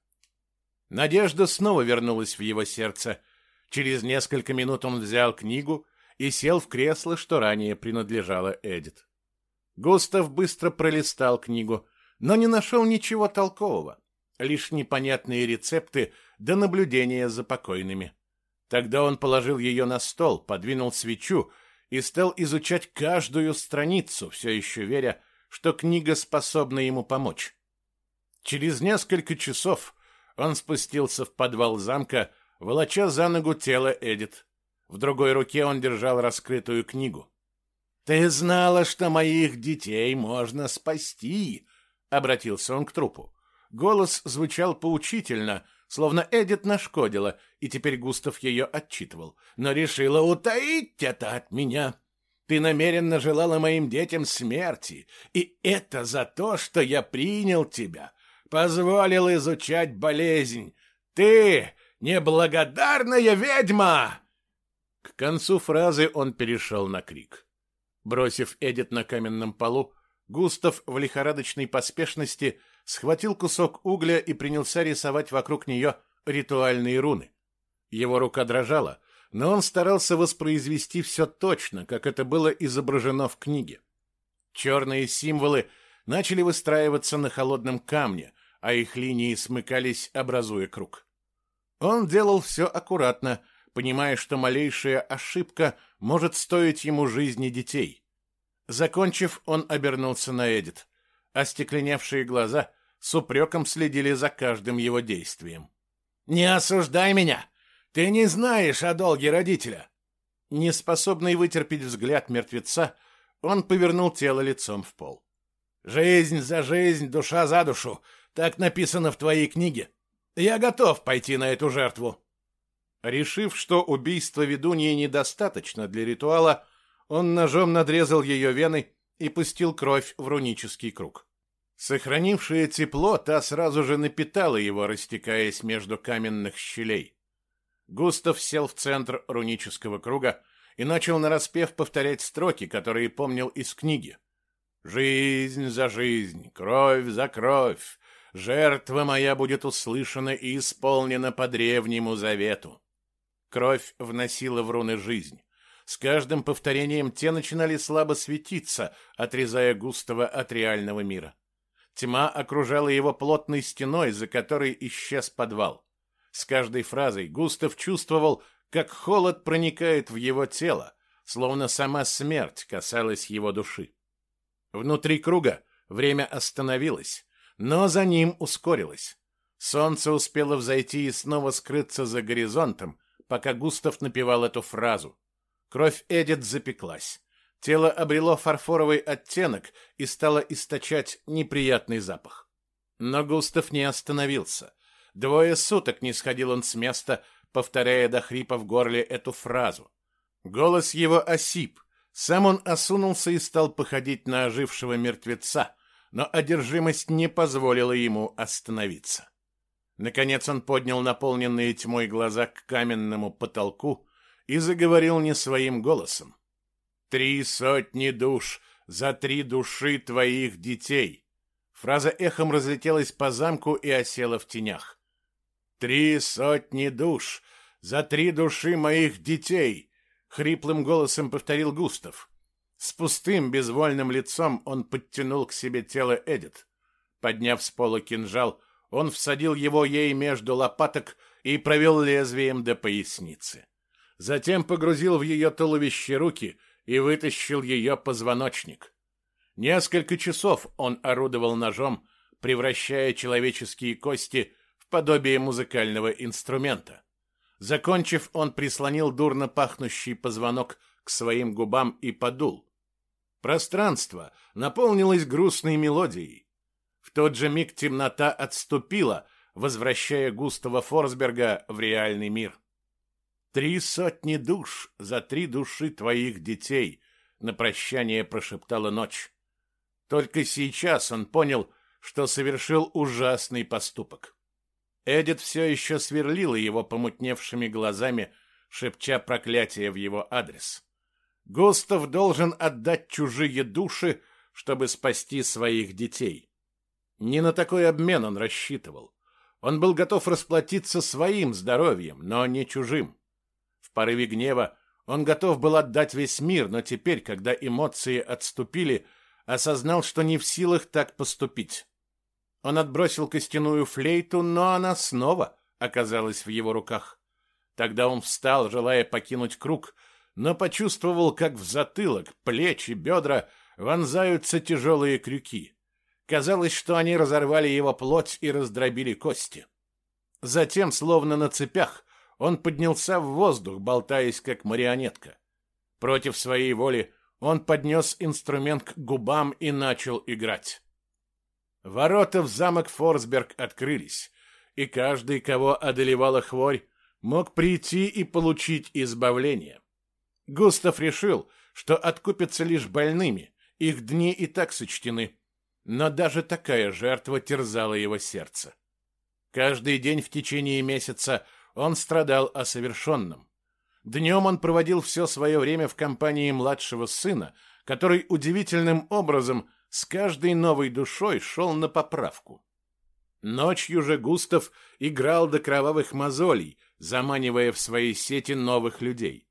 Надежда снова вернулась в его сердце. Через несколько минут он взял книгу и сел в кресло, что ранее принадлежало Эдит. Густав быстро пролистал книгу, но не нашел ничего толкового лишь непонятные рецепты до наблюдения за покойными. Тогда он положил ее на стол, подвинул свечу и стал изучать каждую страницу, все еще веря, что книга способна ему помочь. Через несколько часов он спустился в подвал замка, волоча за ногу тело Эдит. В другой руке он держал раскрытую книгу. «Ты знала, что моих детей можно спасти?» — обратился он к трупу. Голос звучал поучительно, словно Эдит нашкодила, и теперь Густав ее отчитывал. Но решила утаить это от меня. Ты намеренно желала моим детям смерти, и это за то, что я принял тебя, позволил изучать болезнь. Ты неблагодарная ведьма!» К концу фразы он перешел на крик. Бросив Эдит на каменном полу, Густав в лихорадочной поспешности – схватил кусок угля и принялся рисовать вокруг нее ритуальные руны. Его рука дрожала, но он старался воспроизвести все точно, как это было изображено в книге. Черные символы начали выстраиваться на холодном камне, а их линии смыкались, образуя круг. Он делал все аккуратно, понимая, что малейшая ошибка может стоить ему жизни детей. Закончив, он обернулся на Эдит. Остекленевшие глаза с упреком следили за каждым его действием. «Не осуждай меня! Ты не знаешь о долге родителя!» Неспособный вытерпеть взгляд мертвеца, он повернул тело лицом в пол. «Жизнь за жизнь, душа за душу. Так написано в твоей книге. Я готов пойти на эту жертву». Решив, что убийство ведуньи недостаточно для ритуала, он ножом надрезал ее вены и пустил кровь в рунический круг. Сохранившее тепло, та сразу же напитала его, растекаясь между каменных щелей. Густав сел в центр рунического круга и начал нараспев повторять строки, которые помнил из книги. «Жизнь за жизнь, кровь за кровь, жертва моя будет услышана и исполнена по древнему завету». Кровь вносила в руны жизнь. С каждым повторением те начинали слабо светиться, отрезая Густава от реального мира. Тьма окружала его плотной стеной, за которой исчез подвал. С каждой фразой Густав чувствовал, как холод проникает в его тело, словно сама смерть касалась его души. Внутри круга время остановилось, но за ним ускорилось. Солнце успело взойти и снова скрыться за горизонтом, пока Густав напевал эту фразу. Кровь Эдит запеклась. Тело обрело фарфоровый оттенок и стало источать неприятный запах. Но Густав не остановился. Двое суток не сходил он с места, повторяя до хрипа в горле эту фразу. Голос его осип. Сам он осунулся и стал походить на ожившего мертвеца, но одержимость не позволила ему остановиться. Наконец он поднял наполненные тьмой глаза к каменному потолку и заговорил не своим голосом. Три сотни душ за три души твоих детей. Фраза эхом разлетелась по замку и осела в тенях. Три сотни душ за три души моих детей, хриплым голосом повторил Густав. С пустым, безвольным лицом он подтянул к себе тело Эдит. Подняв с пола кинжал, он всадил его ей между лопаток и провел лезвием до поясницы. Затем погрузил в ее туловище руки — и вытащил ее позвоночник. Несколько часов он орудовал ножом, превращая человеческие кости в подобие музыкального инструмента. Закончив, он прислонил дурно пахнущий позвонок к своим губам и подул. Пространство наполнилось грустной мелодией. В тот же миг темнота отступила, возвращая Густава Форсберга в реальный мир. Три сотни душ за три души твоих детей, на прощание прошептала ночь. Только сейчас он понял, что совершил ужасный поступок. Эдит все еще сверлила его помутневшими глазами, шепча проклятие в его адрес. Густав должен отдать чужие души, чтобы спасти своих детей. Не на такой обмен он рассчитывал. Он был готов расплатиться своим здоровьем, но не чужим порыве гнева он готов был отдать весь мир, но теперь, когда эмоции отступили, осознал, что не в силах так поступить. Он отбросил костяную флейту, но она снова оказалась в его руках. Тогда он встал, желая покинуть круг, но почувствовал, как в затылок, плечи, бедра вонзаются тяжелые крюки. Казалось, что они разорвали его плоть и раздробили кости. Затем, словно на цепях, он поднялся в воздух, болтаясь как марионетка. Против своей воли он поднес инструмент к губам и начал играть. Ворота в замок Форсберг открылись, и каждый, кого одолевала хворь, мог прийти и получить избавление. Густав решил, что откупятся лишь больными, их дни и так сочтены, но даже такая жертва терзала его сердце. Каждый день в течение месяца он страдал о совершенном. Днем он проводил все свое время в компании младшего сына, который удивительным образом с каждой новой душой шел на поправку. Ночью же Густав играл до кровавых мозолей, заманивая в свои сети новых людей.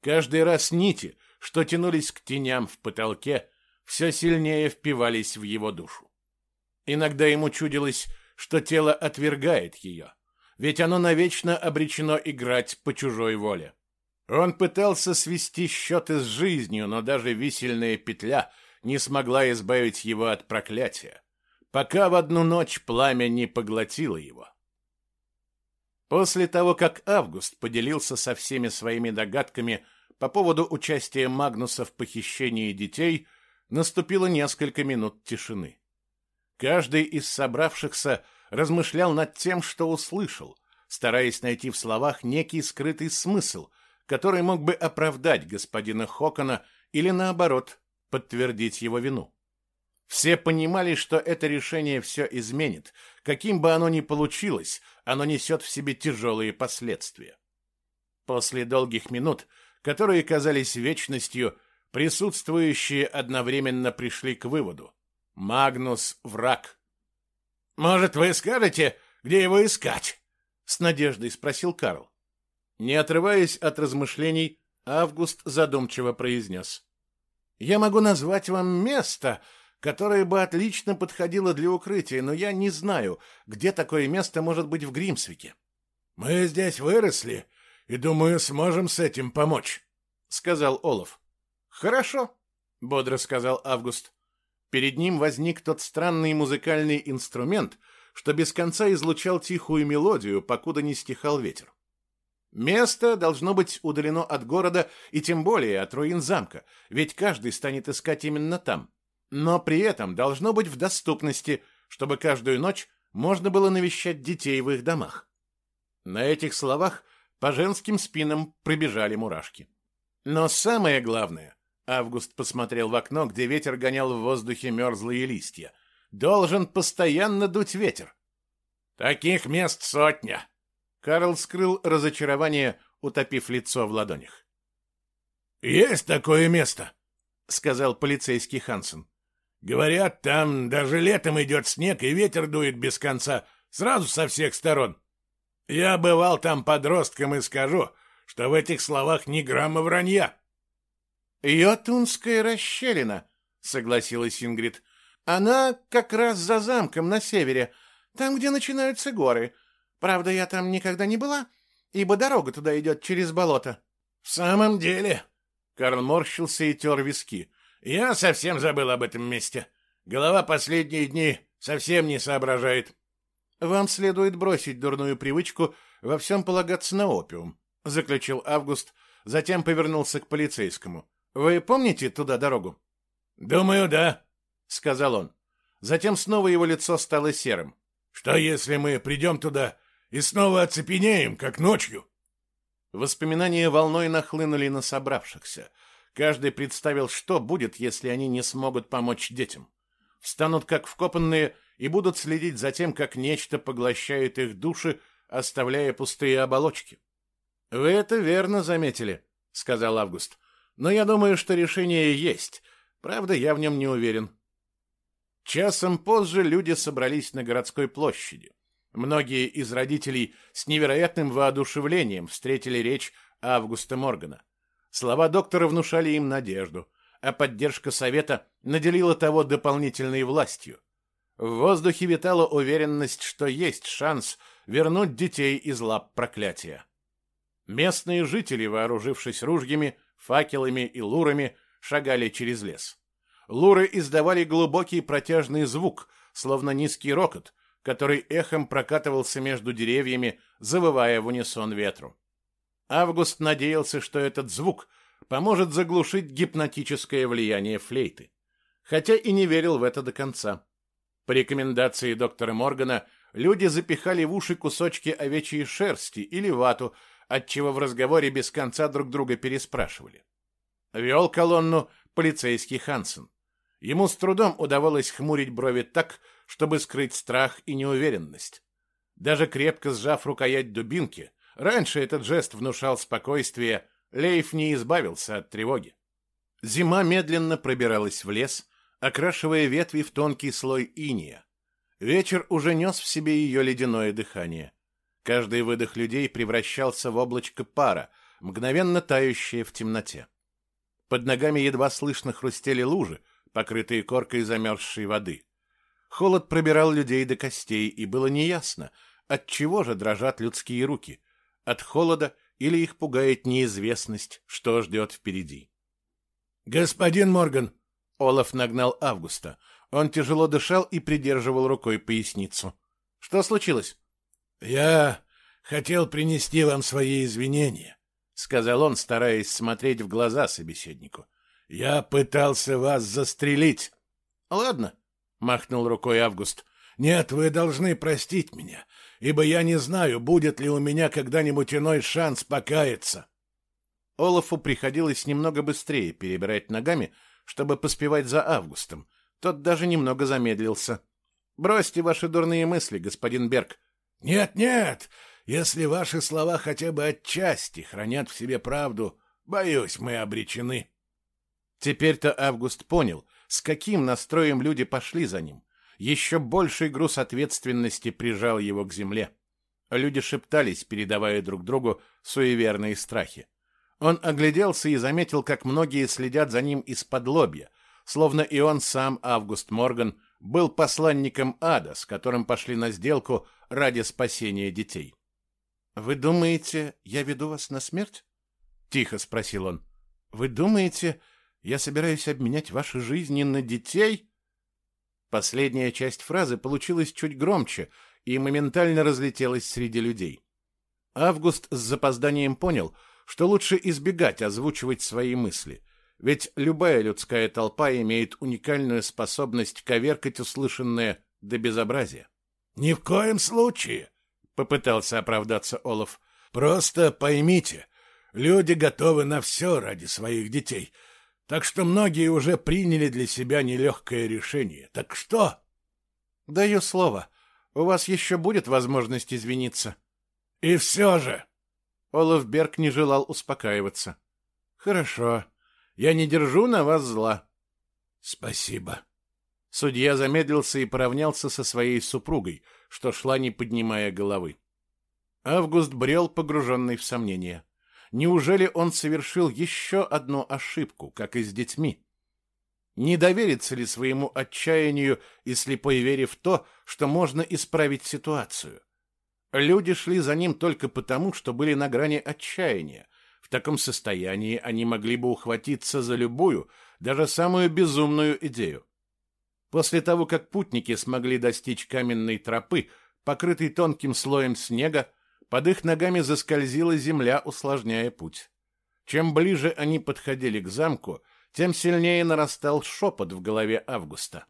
Каждый раз нити, что тянулись к теням в потолке, все сильнее впивались в его душу. Иногда ему чудилось, что тело отвергает ее, ведь оно навечно обречено играть по чужой воле. Он пытался свести счеты с жизнью, но даже висельная петля не смогла избавить его от проклятия, пока в одну ночь пламя не поглотило его. После того, как Август поделился со всеми своими догадками по поводу участия Магнуса в похищении детей, наступило несколько минут тишины. Каждый из собравшихся размышлял над тем, что услышал, стараясь найти в словах некий скрытый смысл, который мог бы оправдать господина Хокона или, наоборот, подтвердить его вину. Все понимали, что это решение все изменит. Каким бы оно ни получилось, оно несет в себе тяжелые последствия. После долгих минут, которые казались вечностью, присутствующие одновременно пришли к выводу. Магнус — враг. «Может, вы скажете, где его искать?» — с надеждой спросил Карл. Не отрываясь от размышлений, Август задумчиво произнес. «Я могу назвать вам место, которое бы отлично подходило для укрытия, но я не знаю, где такое место может быть в Гримсвике». «Мы здесь выросли, и, думаю, сможем с этим помочь», — сказал Олаф. «Хорошо», — бодро сказал Август. Перед ним возник тот странный музыкальный инструмент, что без конца излучал тихую мелодию, покуда не стихал ветер. Место должно быть удалено от города и тем более от руин замка, ведь каждый станет искать именно там. Но при этом должно быть в доступности, чтобы каждую ночь можно было навещать детей в их домах. На этих словах по женским спинам пробежали мурашки. Но самое главное, Август посмотрел в окно, где ветер гонял в воздухе мерзлые листья. Должен постоянно дуть ветер. Таких мест сотня. Карл скрыл разочарование, утопив лицо в ладонях. Есть такое место, сказал полицейский Хансен. Говорят, там даже летом идет снег, и ветер дует без конца, сразу со всех сторон. Я бывал там подростком и скажу, что в этих словах ни грамма вранья. «Йотунская расщелина», — согласилась Ингрид. «Она как раз за замком на севере, там, где начинаются горы. Правда, я там никогда не была, ибо дорога туда идет через болото». «В самом деле...» — Карл морщился и тер виски. «Я совсем забыл об этом месте. Голова последние дни совсем не соображает». «Вам следует бросить дурную привычку во всем полагаться на опиум», — заключил Август, затем повернулся к полицейскому. Вы помните туда дорогу? Думаю, да, сказал он. Затем снова его лицо стало серым. Что если мы придем туда и снова оцепенеем, как ночью? Воспоминания волной нахлынули на собравшихся. Каждый представил, что будет, если они не смогут помочь детям. Встанут как вкопанные и будут следить за тем, как нечто поглощает их души, оставляя пустые оболочки. «Вы это верно заметили», — сказал Август. Но я думаю, что решение есть. Правда, я в нем не уверен. Часом позже люди собрались на городской площади. Многие из родителей с невероятным воодушевлением встретили речь Августа Моргана. Слова доктора внушали им надежду, а поддержка совета наделила того дополнительной властью. В воздухе витала уверенность, что есть шанс вернуть детей из лап проклятия. Местные жители, вооружившись ружьями, факелами и лурами шагали через лес. Луры издавали глубокий протяжный звук, словно низкий рокот, который эхом прокатывался между деревьями, завывая в унисон ветру. Август надеялся, что этот звук поможет заглушить гипнотическое влияние флейты, хотя и не верил в это до конца. По рекомендации доктора Моргана люди запихали в уши кусочки овечьей шерсти или вату, отчего в разговоре без конца друг друга переспрашивали. Вел колонну полицейский Хансен. Ему с трудом удавалось хмурить брови так, чтобы скрыть страх и неуверенность. Даже крепко сжав рукоять дубинки, раньше этот жест внушал спокойствие, Лейф не избавился от тревоги. Зима медленно пробиралась в лес, окрашивая ветви в тонкий слой иния. Вечер уже нес в себе ее ледяное дыхание. Каждый выдох людей превращался в облачко пара, мгновенно тающее в темноте. Под ногами едва слышно хрустели лужи, покрытые коркой замерзшей воды. Холод пробирал людей до костей, и было неясно, от чего же дрожат людские руки? От холода или их пугает неизвестность, что ждет впереди? «Господин Морган!» Олаф нагнал Августа. Он тяжело дышал и придерживал рукой поясницу. «Что случилось?» «Я хотел принести вам свои извинения», — сказал он, стараясь смотреть в глаза собеседнику. «Я пытался вас застрелить». «Ладно», — махнул рукой Август. «Нет, вы должны простить меня, ибо я не знаю, будет ли у меня когда-нибудь иной шанс покаяться». Олафу приходилось немного быстрее перебирать ногами, чтобы поспевать за Августом. Тот даже немного замедлился. «Бросьте ваши дурные мысли, господин Берг». «Нет-нет, если ваши слова хотя бы отчасти хранят в себе правду, боюсь, мы обречены». Теперь-то Август понял, с каким настроем люди пошли за ним. Еще больший груз ответственности прижал его к земле. Люди шептались, передавая друг другу суеверные страхи. Он огляделся и заметил, как многие следят за ним из-под лобья, словно и он сам, Август Морган, был посланником ада, с которым пошли на сделку ради спасения детей. «Вы думаете, я веду вас на смерть?» — тихо спросил он. «Вы думаете, я собираюсь обменять ваши жизни на детей?» Последняя часть фразы получилась чуть громче и моментально разлетелась среди людей. Август с запозданием понял, что лучше избегать озвучивать свои мысли, ведь любая людская толпа имеет уникальную способность коверкать услышанное до безобразия. «Ни в коем случае!» — попытался оправдаться Олаф. «Просто поймите, люди готовы на все ради своих детей, так что многие уже приняли для себя нелегкое решение. Так что?» «Даю слово, у вас еще будет возможность извиниться». «И все же...» Олаф Берг не желал успокаиваться. «Хорошо, я не держу на вас зла». «Спасибо». Судья замедлился и поравнялся со своей супругой, что шла, не поднимая головы. Август брел, погруженный в сомнения. Неужели он совершил еще одну ошибку, как и с детьми? Не доверится ли своему отчаянию и слепой вере в то, что можно исправить ситуацию? Люди шли за ним только потому, что были на грани отчаяния. В таком состоянии они могли бы ухватиться за любую, даже самую безумную идею. После того, как путники смогли достичь каменной тропы, покрытой тонким слоем снега, под их ногами заскользила земля, усложняя путь. Чем ближе они подходили к замку, тем сильнее нарастал шепот в голове Августа.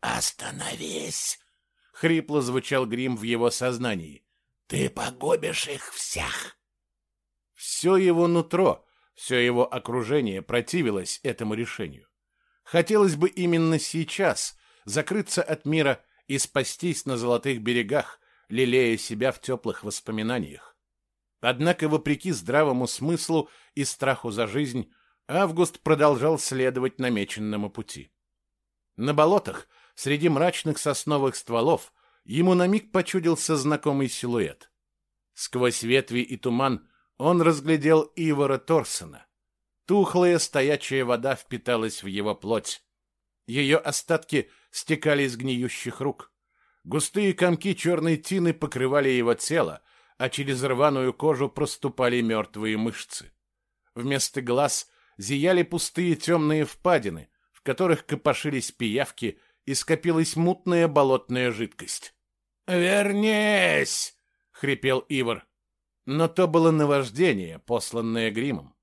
«Остановись!» — хрипло звучал грим в его сознании. «Ты погубишь их всех!» Все его нутро, все его окружение противилось этому решению. Хотелось бы именно сейчас закрыться от мира и спастись на золотых берегах, лелея себя в теплых воспоминаниях. Однако, вопреки здравому смыслу и страху за жизнь, Август продолжал следовать намеченному пути. На болотах, среди мрачных сосновых стволов, ему на миг почудился знакомый силуэт. Сквозь ветви и туман он разглядел Ивара Торсона. Тухлая стоячая вода впиталась в его плоть. Ее остатки стекали из гниющих рук. Густые комки черной тины покрывали его тело, а через рваную кожу проступали мертвые мышцы. Вместо глаз зияли пустые темные впадины, в которых копошились пиявки и скопилась мутная болотная жидкость. «Вернись!» — хрипел Ивар. Но то было наваждение, посланное гримом.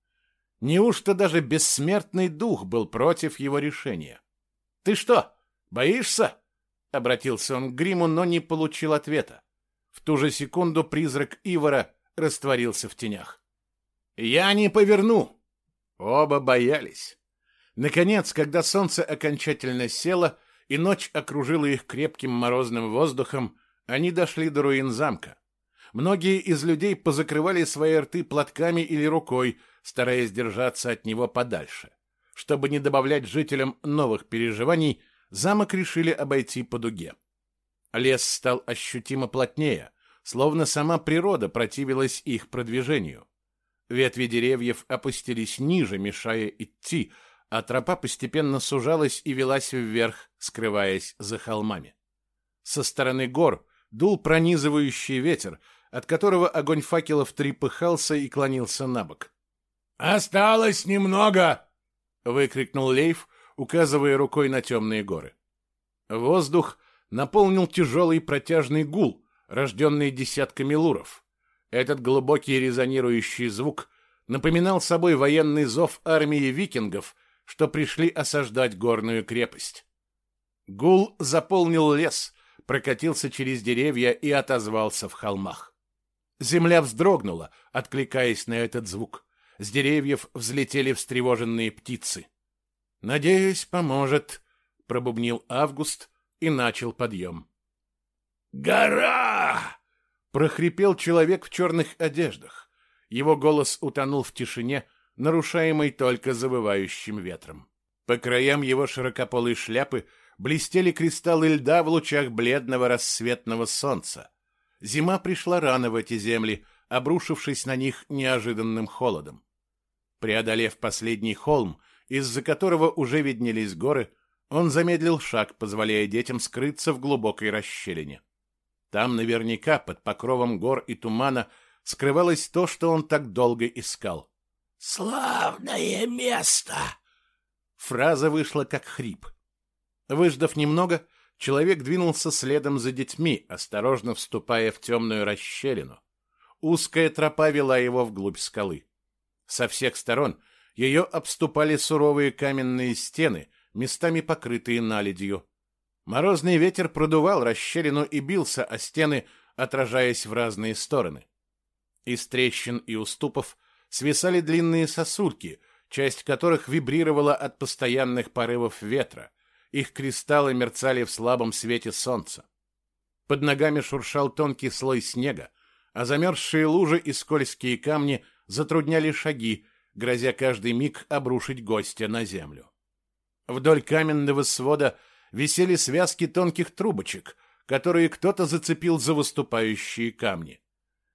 Неужто даже бессмертный дух был против его решения? «Ты что, боишься?» — обратился он к гриму, но не получил ответа. В ту же секунду призрак Ивара растворился в тенях. «Я не поверну!» Оба боялись. Наконец, когда солнце окончательно село и ночь окружила их крепким морозным воздухом, они дошли до руин замка. Многие из людей позакрывали свои рты платками или рукой, стараясь держаться от него подальше. Чтобы не добавлять жителям новых переживаний, замок решили обойти по дуге. Лес стал ощутимо плотнее, словно сама природа противилась их продвижению. Ветви деревьев опустились ниже, мешая идти, а тропа постепенно сужалась и велась вверх, скрываясь за холмами. Со стороны гор дул пронизывающий ветер, от которого огонь факелов трепыхался и клонился на бок. «Осталось немного!» — выкрикнул Лейф, указывая рукой на темные горы. Воздух наполнил тяжелый протяжный гул, рожденный десятками луров. Этот глубокий резонирующий звук напоминал собой военный зов армии викингов, что пришли осаждать горную крепость. Гул заполнил лес, прокатился через деревья и отозвался в холмах. Земля вздрогнула, откликаясь на этот звук. С деревьев взлетели встревоженные птицы. «Надеюсь, поможет», — пробубнил Август и начал подъем. «Гора!» — прохрипел человек в черных одеждах. Его голос утонул в тишине, нарушаемой только завывающим ветром. По краям его широкополой шляпы блестели кристаллы льда в лучах бледного рассветного солнца. Зима пришла рано в эти земли, обрушившись на них неожиданным холодом. Преодолев последний холм, из-за которого уже виднелись горы, он замедлил шаг, позволяя детям скрыться в глубокой расщелине. Там наверняка под покровом гор и тумана скрывалось то, что он так долго искал. «Славное место!» Фраза вышла как хрип. Выждав немного, человек двинулся следом за детьми, осторожно вступая в темную расщелину. Узкая тропа вела его вглубь скалы. Со всех сторон ее обступали суровые каменные стены, местами покрытые наледью. Морозный ветер продувал расщелину и бился о стены, отражаясь в разные стороны. Из трещин и уступов свисали длинные сосульки, часть которых вибрировала от постоянных порывов ветра. Их кристаллы мерцали в слабом свете солнца. Под ногами шуршал тонкий слой снега, а замерзшие лужи и скользкие камни затрудняли шаги, грозя каждый миг обрушить гостя на землю. Вдоль каменного свода висели связки тонких трубочек, которые кто-то зацепил за выступающие камни.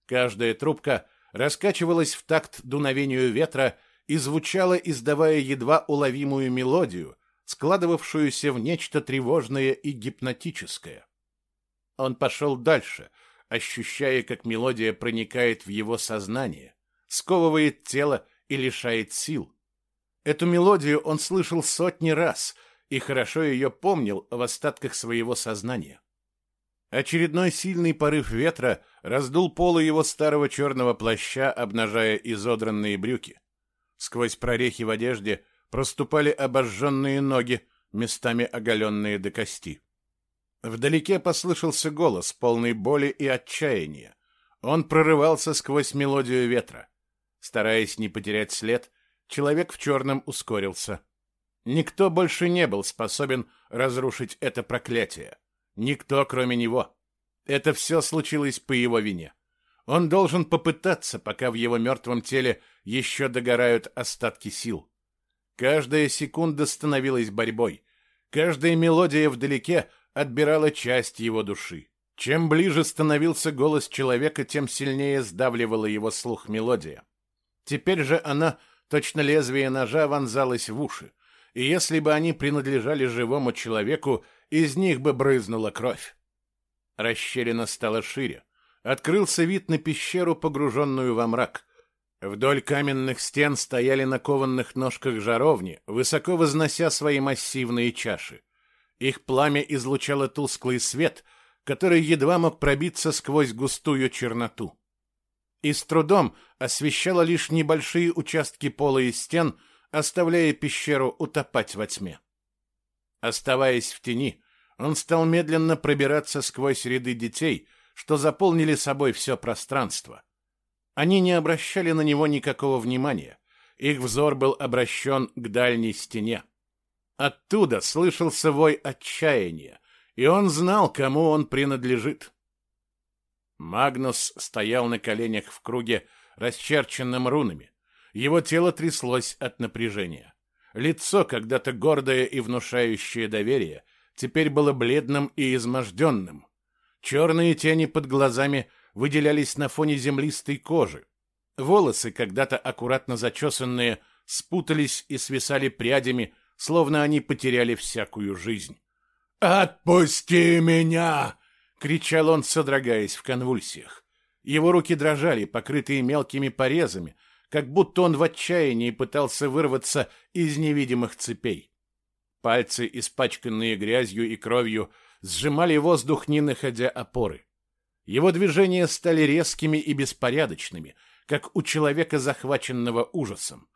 Каждая трубка раскачивалась в такт дуновению ветра и звучала, издавая едва уловимую мелодию, складывавшуюся в нечто тревожное и гипнотическое. Он пошел дальше, ощущая, как мелодия проникает в его сознание, сковывает тело и лишает сил. Эту мелодию он слышал сотни раз и хорошо ее помнил в остатках своего сознания. Очередной сильный порыв ветра раздул полы его старого черного плаща, обнажая изодранные брюки. Сквозь прорехи в одежде проступали обожженные ноги, местами оголенные до кости. Вдалеке послышался голос, полный боли и отчаяния. Он прорывался сквозь мелодию ветра. Стараясь не потерять след, человек в черном ускорился. Никто больше не был способен разрушить это проклятие. Никто, кроме него. Это все случилось по его вине. Он должен попытаться, пока в его мертвом теле еще догорают остатки сил. Каждая секунда становилась борьбой. Каждая мелодия вдалеке отбирала часть его души. Чем ближе становился голос человека, тем сильнее сдавливала его слух мелодия. Теперь же она, точно лезвие ножа, вонзалась в уши, и если бы они принадлежали живому человеку, из них бы брызнула кровь. Расщелина стала шире. Открылся вид на пещеру, погруженную во мрак. Вдоль каменных стен стояли на кованных ножках жаровни, высоко вознося свои массивные чаши. Их пламя излучало тусклый свет, который едва мог пробиться сквозь густую черноту. И с трудом освещало лишь небольшие участки пола и стен, оставляя пещеру утопать во тьме. Оставаясь в тени, он стал медленно пробираться сквозь ряды детей, что заполнили собой все пространство. Они не обращали на него никакого внимания. Их взор был обращен к дальней стене. Оттуда слышался вой отчаяния, и он знал, кому он принадлежит. Магнус стоял на коленях в круге, расчерченном рунами. Его тело тряслось от напряжения. Лицо, когда-то гордое и внушающее доверие, теперь было бледным и изможденным. Черные тени под глазами выделялись на фоне землистой кожи. Волосы, когда-то аккуратно зачесанные, спутались и свисали прядями, словно они потеряли всякую жизнь. «Отпусти меня! — кричал он, содрогаясь в конвульсиях. Его руки дрожали, покрытые мелкими порезами, как будто он в отчаянии пытался вырваться из невидимых цепей. Пальцы, испачканные грязью и кровью, сжимали воздух, не находя опоры. Его движения стали резкими и беспорядочными, как у человека, захваченного ужасом.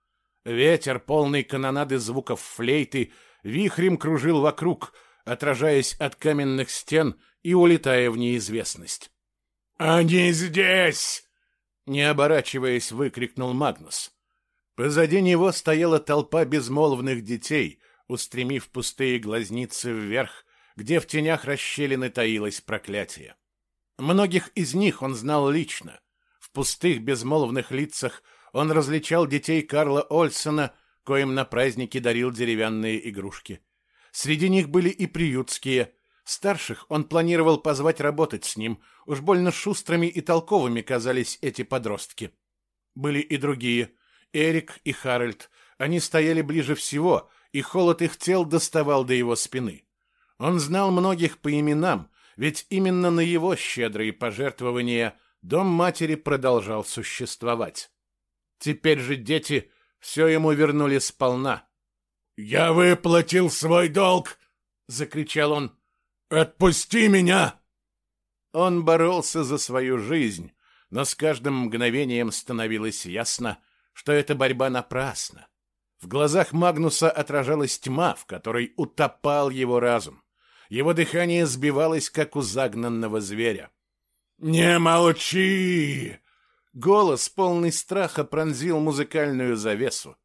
Ветер, полный канонады звуков флейты, вихрем кружил вокруг, отражаясь от каменных стен и улетая в неизвестность. «Они здесь!» Не оборачиваясь, выкрикнул Магнус. Позади него стояла толпа безмолвных детей, устремив пустые глазницы вверх, где в тенях расщелины таилось проклятие. Многих из них он знал лично. В пустых безмолвных лицах он различал детей Карла Ольсона, коим на празднике дарил деревянные игрушки. Среди них были и приютские. Старших он планировал позвать работать с ним. Уж больно шустрыми и толковыми казались эти подростки. Были и другие. Эрик и Харальд. Они стояли ближе всего, и холод их тел доставал до его спины. Он знал многих по именам, ведь именно на его щедрые пожертвования дом матери продолжал существовать. Теперь же дети все ему вернули сполна. «Я выплатил свой долг!» — закричал он. «Отпусти меня!» Он боролся за свою жизнь, но с каждым мгновением становилось ясно, что эта борьба напрасна. В глазах Магнуса отражалась тьма, в которой утопал его разум. Его дыхание сбивалось, как у загнанного зверя. «Не молчи!» Голос, полный страха, пронзил музыкальную завесу.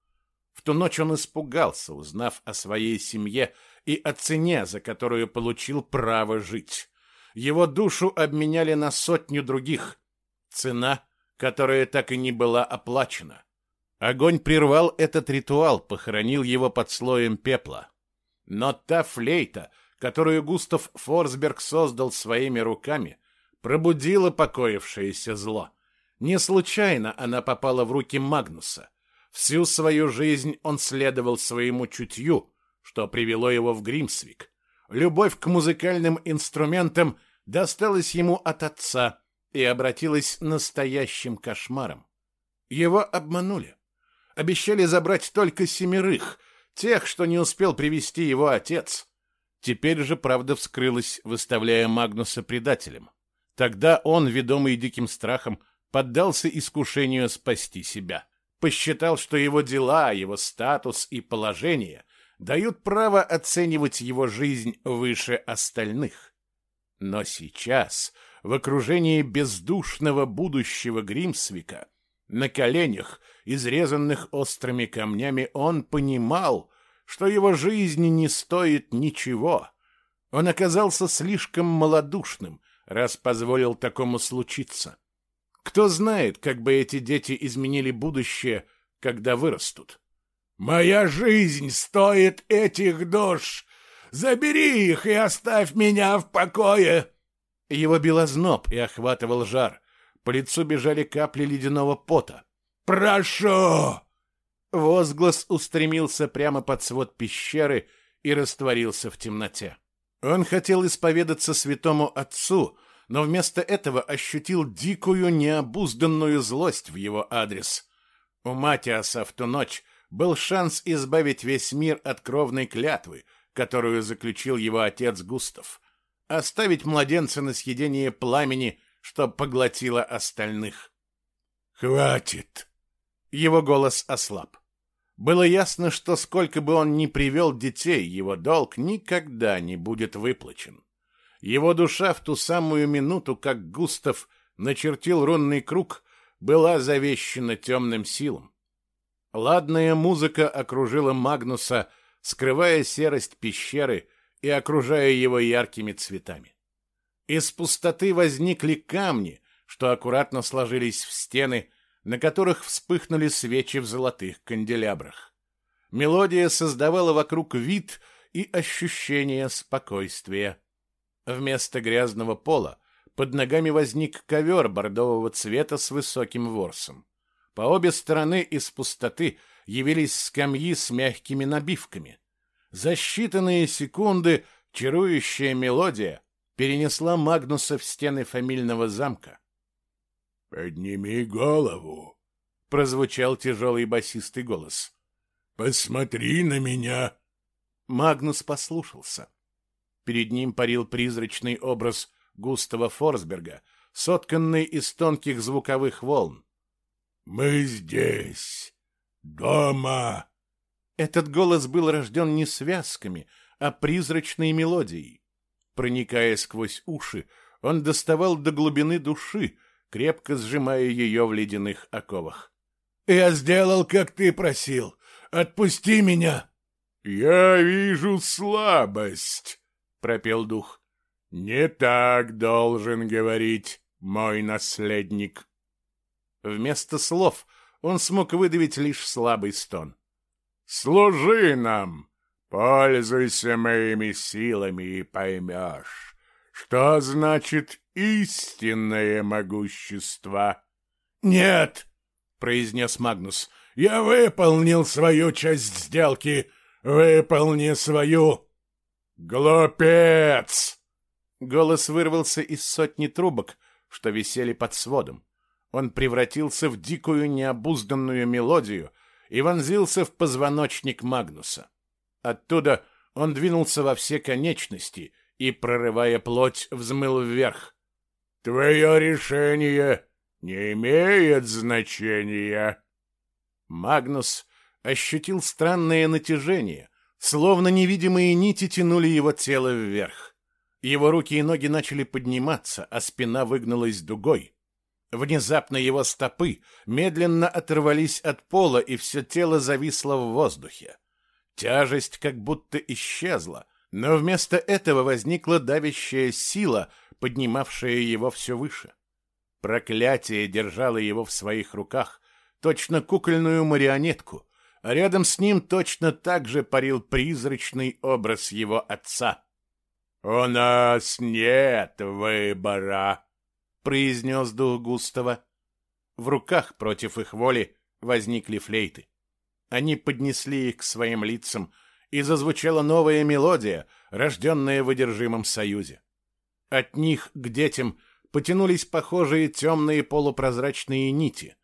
Ту ночь он испугался, узнав о своей семье и о цене, за которую получил право жить. Его душу обменяли на сотню других. Цена, которая так и не была оплачена. Огонь прервал этот ритуал, похоронил его под слоем пепла. Но та флейта, которую Густав Форсберг создал своими руками, пробудила покоившееся зло. Не случайно она попала в руки Магнуса. Всю свою жизнь он следовал своему чутью, что привело его в Гримсвик. Любовь к музыкальным инструментам досталась ему от отца и обратилась настоящим кошмаром. Его обманули. Обещали забрать только семерых, тех, что не успел привести его отец. Теперь же правда вскрылась, выставляя Магнуса предателем. Тогда он, ведомый диким страхом, поддался искушению спасти себя. Посчитал, что его дела, его статус и положение дают право оценивать его жизнь выше остальных. Но сейчас, в окружении бездушного будущего Гримсвика, на коленях, изрезанных острыми камнями, он понимал, что его жизнь не стоит ничего. Он оказался слишком малодушным, раз позволил такому случиться. Кто знает, как бы эти дети изменили будущее, когда вырастут. «Моя жизнь стоит этих душ! Забери их и оставь меня в покое!» Его бил озноб и охватывал жар. По лицу бежали капли ледяного пота. «Прошу!» Возглас устремился прямо под свод пещеры и растворился в темноте. Он хотел исповедаться святому отцу, но вместо этого ощутил дикую, необузданную злость в его адрес. У Матиаса в ту ночь был шанс избавить весь мир от кровной клятвы, которую заключил его отец Густав, оставить младенца на съедение пламени, что поглотило остальных. «Хватит!» Его голос ослаб. Было ясно, что сколько бы он ни привел детей, его долг никогда не будет выплачен. Его душа в ту самую минуту, как Густав начертил рунный круг, была завещена темным силам. Ладная музыка окружила Магнуса, скрывая серость пещеры и окружая его яркими цветами. Из пустоты возникли камни, что аккуратно сложились в стены, на которых вспыхнули свечи в золотых канделябрах. Мелодия создавала вокруг вид и ощущение спокойствия. Вместо грязного пола под ногами возник ковер бордового цвета с высоким ворсом. По обе стороны из пустоты явились скамьи с мягкими набивками. За считанные секунды чарующая мелодия перенесла Магнуса в стены фамильного замка. «Подними голову», — прозвучал тяжелый басистый голос. «Посмотри на меня!» Магнус послушался. Перед ним парил призрачный образ Густава Форсберга, сотканный из тонких звуковых волн. «Мы здесь! Дома!» Этот голос был рожден не связками, а призрачной мелодией. Проникая сквозь уши, он доставал до глубины души, крепко сжимая ее в ледяных оковах. «Я сделал, как ты просил. Отпусти меня!» «Я вижу слабость», — пропел дух. «Не так должен говорить мой наследник». Вместо слов он смог выдавить лишь слабый стон. «Служи нам, пользуйся моими силами и поймешь, что значит истинное могущество». «Нет!» — произнес Магнус. «Я выполнил свою часть сделки. Выполни свою!» «Глупец!» Голос вырвался из сотни трубок, что висели под сводом. Он превратился в дикую необузданную мелодию и вонзился в позвоночник Магнуса. Оттуда он двинулся во все конечности и, прорывая плоть, взмыл вверх. «Твое решение не имеет значения!» Магнус ощутил странное натяжение, словно невидимые нити тянули его тело вверх. Его руки и ноги начали подниматься, а спина выгнулась дугой. Внезапно его стопы медленно оторвались от пола, и все тело зависло в воздухе. Тяжесть как будто исчезла, но вместо этого возникла давящая сила, поднимавшая его все выше. Проклятие держало его в своих руках, точно кукольную марионетку, а рядом с ним точно так же парил призрачный образ его отца. «У нас нет выбора», — произнес дух Густава. В руках против их воли возникли флейты. Они поднесли их к своим лицам, и зазвучала новая мелодия, рожденная в одержимом союзе. От них к детям потянулись похожие темные полупрозрачные нити.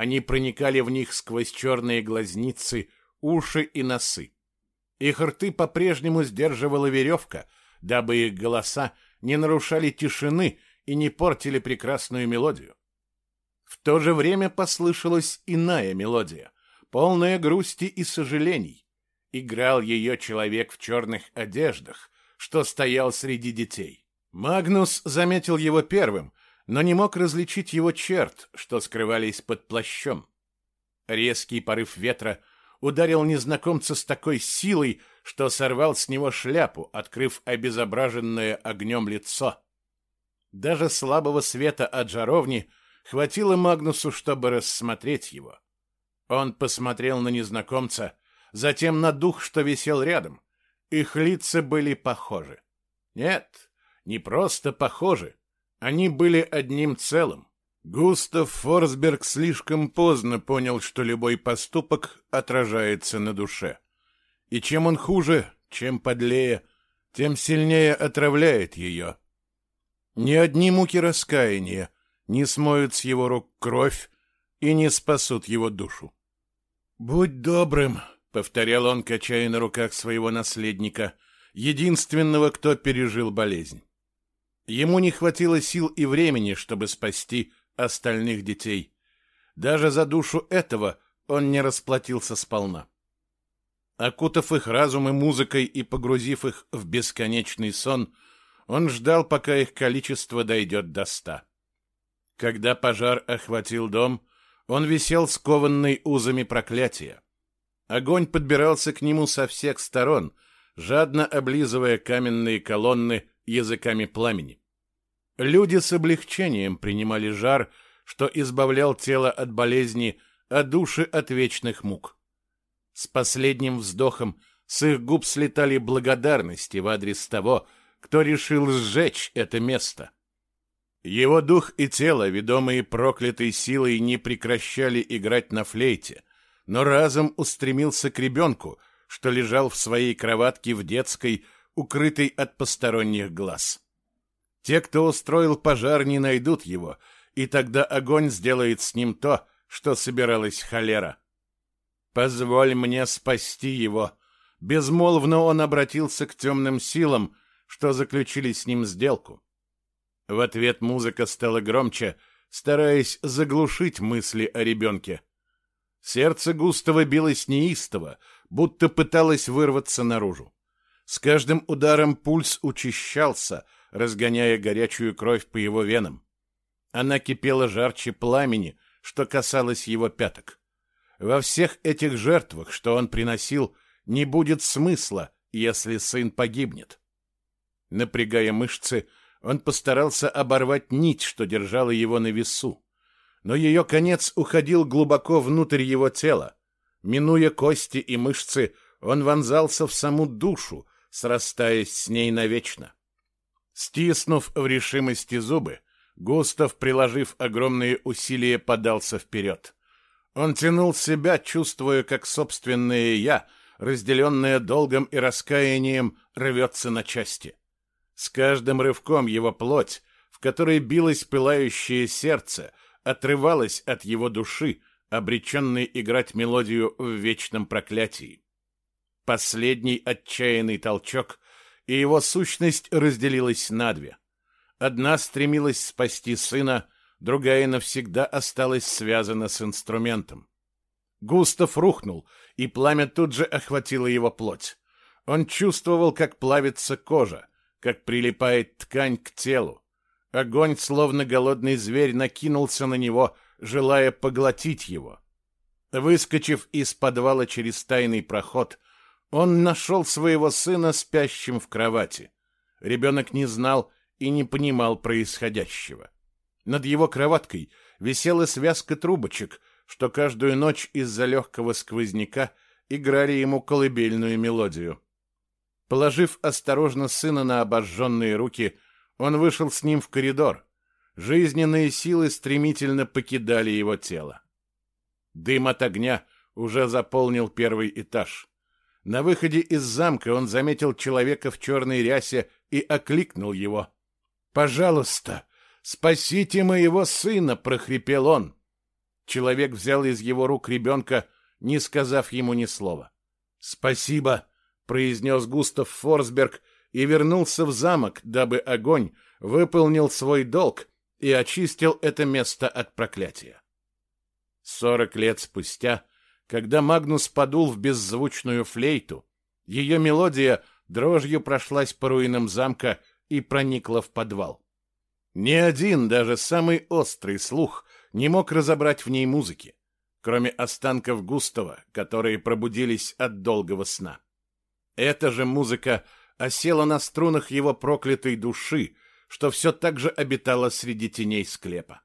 Они проникали в них сквозь черные глазницы, уши и носы. Их рты по-прежнему сдерживала веревка, дабы их голоса не нарушали тишины и не портили прекрасную мелодию. В то же время послышалась иная мелодия, полная грусти и сожалений. Играл ее человек в черных одеждах, что стоял среди детей. Магнус заметил его первым, но не мог различить его черт, что скрывались под плащом. Резкий порыв ветра ударил незнакомца с такой силой, что сорвал с него шляпу, открыв обезображенное огнем лицо. Даже слабого света от жаровни хватило Магнусу, чтобы рассмотреть его. Он посмотрел на незнакомца, затем на дух, что висел рядом. Их лица были похожи. Нет, не просто похожи, они были одним целым. Густав Форсберг слишком поздно понял, что любой поступок отражается на душе. И чем он хуже, чем подлее, тем сильнее отравляет ее. Ни одни муки раскаяния не смоют с его рук кровь и не спасут его душу. «Будь добрым», — повторял он, качая на руках своего наследника, единственного, кто пережил болезнь. Ему не хватило сил и времени, чтобы спасти остальных детей. Даже за душу этого он не расплатился сполна. Окутав их разум и музыкой и погрузив их в бесконечный сон, он ждал, пока их количество дойдет до ста. Когда пожар охватил дом, он висел скованный узами проклятия. Огонь подбирался к нему со всех сторон, жадно облизывая каменные колонны языками пламени. Люди с облегчением принимали жар, что избавлял тело от болезни, а души от вечных мук. С последним вздохом с их губ слетали благодарности в адрес того, кто решил сжечь это место. Его дух и тело, ведомые проклятой силой, не прекращали играть на флейте, но разом устремился к ребенку, что лежал в своей кроватке в детской, укрытой от посторонних глаз. Те, кто устроил пожар, не найдут его, и тогда огонь сделает с ним то, что собиралась холера. Позволь мне спасти его. Безмолвно он обратился к темным силам, что заключили с ним сделку. В ответ музыка стала громче, стараясь заглушить мысли о ребенке. Сердце Густава билось неистово, будто пыталось вырваться наружу. С каждым ударом пульс учащался, разгоняя горячую кровь по его венам. Она кипела жарче пламени, что касалось его пяток. Во всех этих жертвах, что он приносил, не будет смысла, если сын погибнет. Напрягая мышцы, он постарался оборвать нить, что держала его на весу. Но ее конец уходил глубоко внутрь его тела. Минуя кости и мышцы, он вонзался в саму душу, срастаясь с ней навечно. Стиснув в решимости зубы, Густав, приложив огромные усилия, подался вперед. Он тянул себя, чувствуя, как собственное «я», разделенное долгом и раскаянием, рвется на части. С каждым рывком его плоть, в которой билось пылающее сердце, отрывалась от его души, обреченной играть мелодию в вечном проклятии. Последний отчаянный толчок, и его сущность разделилась на две. Одна стремилась спасти сына, другая навсегда осталась связана с инструментом. Густав рухнул, и пламя тут же охватило его плоть. Он чувствовал, как плавится кожа, как прилипает ткань к телу. Огонь, словно голодный зверь, накинулся на него, желая поглотить его. Выскочив из подвала через тайный проход, он нашел своего сына спящим в кровати. Ребенок не знал и не понимал происходящего. Над его кроваткой висела связка трубочек, что каждую ночь из-за легкого сквозняка играли ему колыбельную мелодию. Положив осторожно сына на обожженные руки, он вышел с ним в коридор. Жизненные силы стремительно покидали его тело. Дым от огня уже заполнил первый этаж. На выходе из замка он заметил человека в черной рясе и окликнул его. «Пожалуйста, спасите моего сына!» — прохрипел он. Человек взял из его рук ребенка, не сказав ему ни слова. «Спасибо!» — произнес Густав Форсберг и вернулся в замок, дабы огонь выполнил свой долг и очистил это место от проклятия. Сорок лет спустя, когда Магнус подул в беззвучную флейту, ее мелодия дрожью прошлась по руинам замка и проникла в подвал. Ни один, даже самый острый слух не мог разобрать в ней музыки, кроме останков Густава, которые пробудились от долгого сна. Эта же музыка осела на струнах его проклятой души, что все так же обитало среди теней склепа.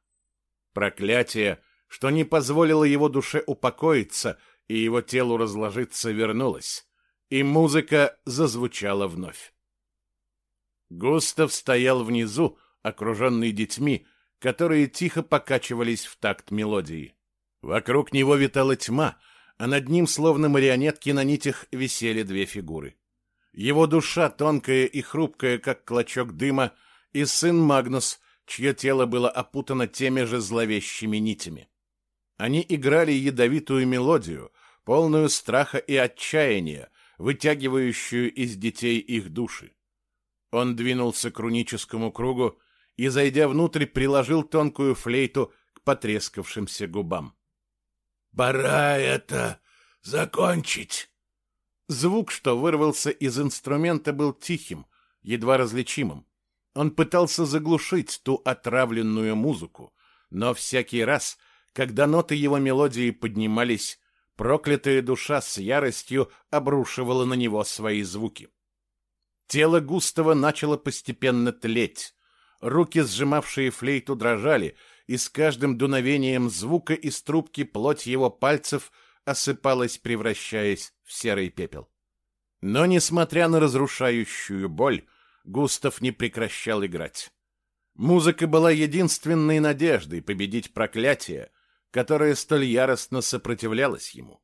Проклятие, что не позволило его душе упокоиться и его телу разложиться, вернулось, и музыка зазвучала вновь. Густав стоял внизу, окруженный детьми, которые тихо покачивались в такт мелодии. Вокруг него витала тьма, а над ним, словно марионетки на нитях, висели две фигуры. Его душа, тонкая и хрупкая, как клочок дыма, и сын Магнус, чье тело было опутано теми же зловещими нитями. Они играли ядовитую мелодию, полную страха и отчаяния, вытягивающую из детей их души. Он двинулся к руническому кругу и, зайдя внутрь, приложил тонкую флейту к потрескавшимся губам. «Пора это закончить!» Звук, что вырвался из инструмента, был тихим, едва различимым. Он пытался заглушить ту отравленную музыку, но всякий раз, когда ноты его мелодии поднимались, проклятая душа с яростью обрушивала на него свои звуки. Тело Густава начало постепенно тлеть. Руки, сжимавшие флейту, дрожали, и с каждым дуновением звука из трубки плоть его пальцев осыпалась, превращаясь в серый пепел. Но, несмотря на разрушающую боль, Густав не прекращал играть. Музыка была единственной надеждой победить проклятие, которое столь яростно сопротивлялось ему.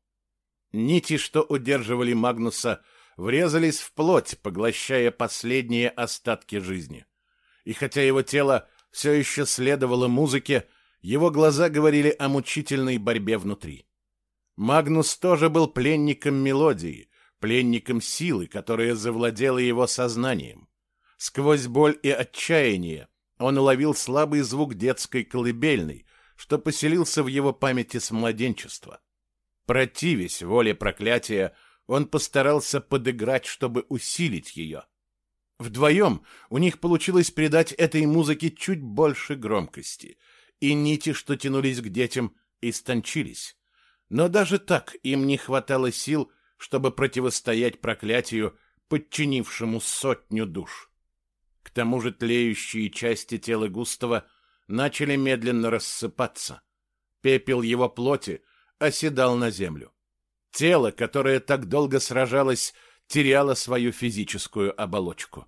Нити, что удерживали Магнуса, врезались в плоть, поглощая последние остатки жизни. и хотя его тело все еще следовало музыке, его глаза говорили о мучительной борьбе внутри. Магнус тоже был пленником мелодии, пленником силы, которая завладела его сознанием. Сквозь боль и отчаяние он уловил слабый звук детской колыбельной, что поселился в его памяти с младенчества. Противясь воле проклятия, он постарался подыграть, чтобы усилить ее. Вдвоем у них получилось придать этой музыке чуть больше громкости, и нити, что тянулись к детям, истончились. Но даже так им не хватало сил, чтобы противостоять проклятию, подчинившему сотню душ. К тому же тлеющие части тела Густава начали медленно рассыпаться. Пепел его плоти оседал на землю. Тело, которое так долго сражалось, теряло свою физическую оболочку.